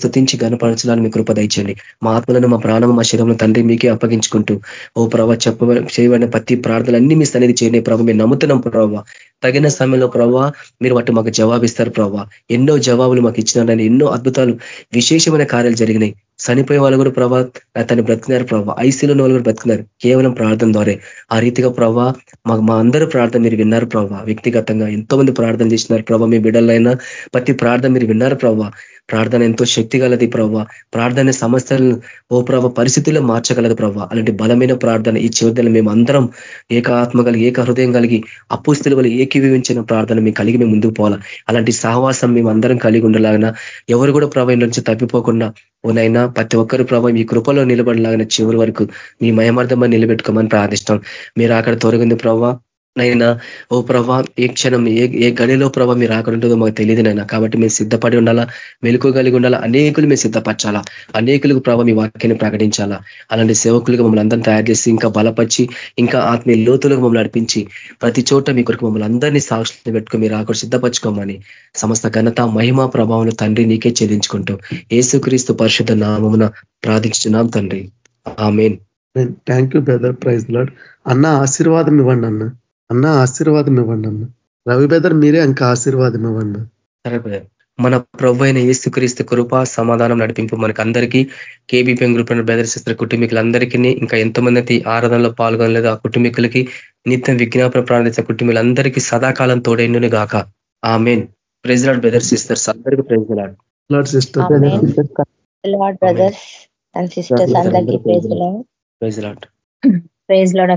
స్థుతించి గనపరచాలని మీ కృప దయచండి మా ఆత్మలను మా ప్రాణం మా శరీరం తండ్రి మీకే అప్పగించుకుంటూ. ఓ ప్రభావ చెప్ప చేయబడిన ప్రతి ప్రార్థనలు అన్ని మీ సన్నిధి చేయని ప్రభావ మేము నమ్ముతున్నాం ప్రభావ తగిన సమయంలో ప్రభావ మీరు వాటి మాకు జవాబిస్తారు ప్రభావ ఎన్నో జవాబులు మాకు ఇచ్చినారని ఎన్నో అద్భుతాలు విశేషమైన కార్యాలు జరిగినాయి. చనిపోయే వాళ్ళు కూడా ప్రభా తను బ్రతికినారు ప్రభావ ఐసీలో వాళ్ళు కూడా బ్రతికినారు. కేవలం ప్రార్థన ద్వారా. ఆ రీతిగా ప్రభావ మాకు మా అందరూ ప్రార్థన మీరు విన్నారు ప్రభావ వ్యక్తిగతంగా ఎంతో మంది ప్రార్థన చేసినారు ప్రభావ మీ బిడ్డలైనా ప్రతి ప్రార్థన మీరు విన్నారు ప్రభావ ప్రార్థన ఎంతో శక్తి శక్తిగలది ప్రభావ ప్రార్థన సమస్యలను ఓ ప్రభ పరిస్థితుల్లో మార్చగలదు ప్రభావ అలాంటి బలమైన ప్రార్థన ఈ చివరిదలు మేము అందరం ఏక ఆత్మ కలిగి ఏక హృదయం కలిగి అప్పుస్తుల వల్ల ఏకీవించిన ప్రార్థన మేము కలిగి మేము ముందుకు పోవాలా. అలాంటి సహవాసం మేము అందరం కలిగి ఉండలాగిన ఎవరు కూడా ప్రభావ నుంచి తప్పిపోకుండా ఓనైనా ప్రతి ఒక్కరు ప్రభావ మీ కృపలో నిలబడలాగిన చివరి వరకు మీ మయమార్థమని నిలబెట్టుకోమని ప్రార్థిస్తాం. మీరు అక్కడ తొలగింది ప్రభావ నైనా ఓ ప్రభా ఏ క్షణం ఏ ఏ గడిలో ప్రభా మీరు ఉంటుందో మాకు తెలియదు నైనా. కాబట్టి మేము సిద్ధపడి ఉండాలా మెలకు కలిగి ఉండాలా అనేకులు మేము సిద్ధపరచాలా అనేకులకు ప్రభావ మీ వాక్యాన్ని ప్రకటించాలా. అలాంటి సేవకులుగా మమ్మల్ని అందరినీ తయారు చేసి ఇంకా బలపరిచి ఇంకా ఆత్మీయ లోతులకు మమ్మల్ని నడిపించి ప్రతి చోట మీ కొరకు మమ్మల్ని అందరినీ సాక్షులు పెట్టుకుని మీరు ఆకుడు సిద్ధపరచుకోమని సమస్త ఘనత మహిమా ప్రభావం తండ్రి నీకే చెల్లించుకుంటూ ఏసుక్రీస్తు పరిశుద్ధ నామమున ప్రార్థించున్నాం తండ్రి. Amen. Thank you brother praise Lord అన్న ఆశీర్వాదం ఇవ్వండి అన్న. అన్న ఆశీర్వాదం ఇవ్వండి అన్న. రవి బెదర్ మీరే ఇంకా ఆశీర్వాదం ఇవ్వండి. సరే మన ప్రభు అయిన ఏసుక్రీస్తు కృప సమాధానం నడిపింపు మనకు అందరికీ కేబీపీఎం గ్రూప్ బ్రదర్ సిస్టర్ కుటుంబీకులందరికీ ఇంకా ఎంతమంది అయితే ఆరాధనలో పాల్గొనలేదు ఆ కుటుంబీకులకి నిత్యం విజ్ఞాపన ప్రారంభించిన కుటుంబీలందరికీ సదాకాలం తోడైండును గాక. ఆ మెయిన్ ప్రెసిడెంట్ బ్రదర్ సిస్టర్స్ అందరికీ president Lord. Sister brothers and sisters అందరికీ ప్రైజ్ ప్రెసిడెంట్ ప్రైజ్ లాడ్.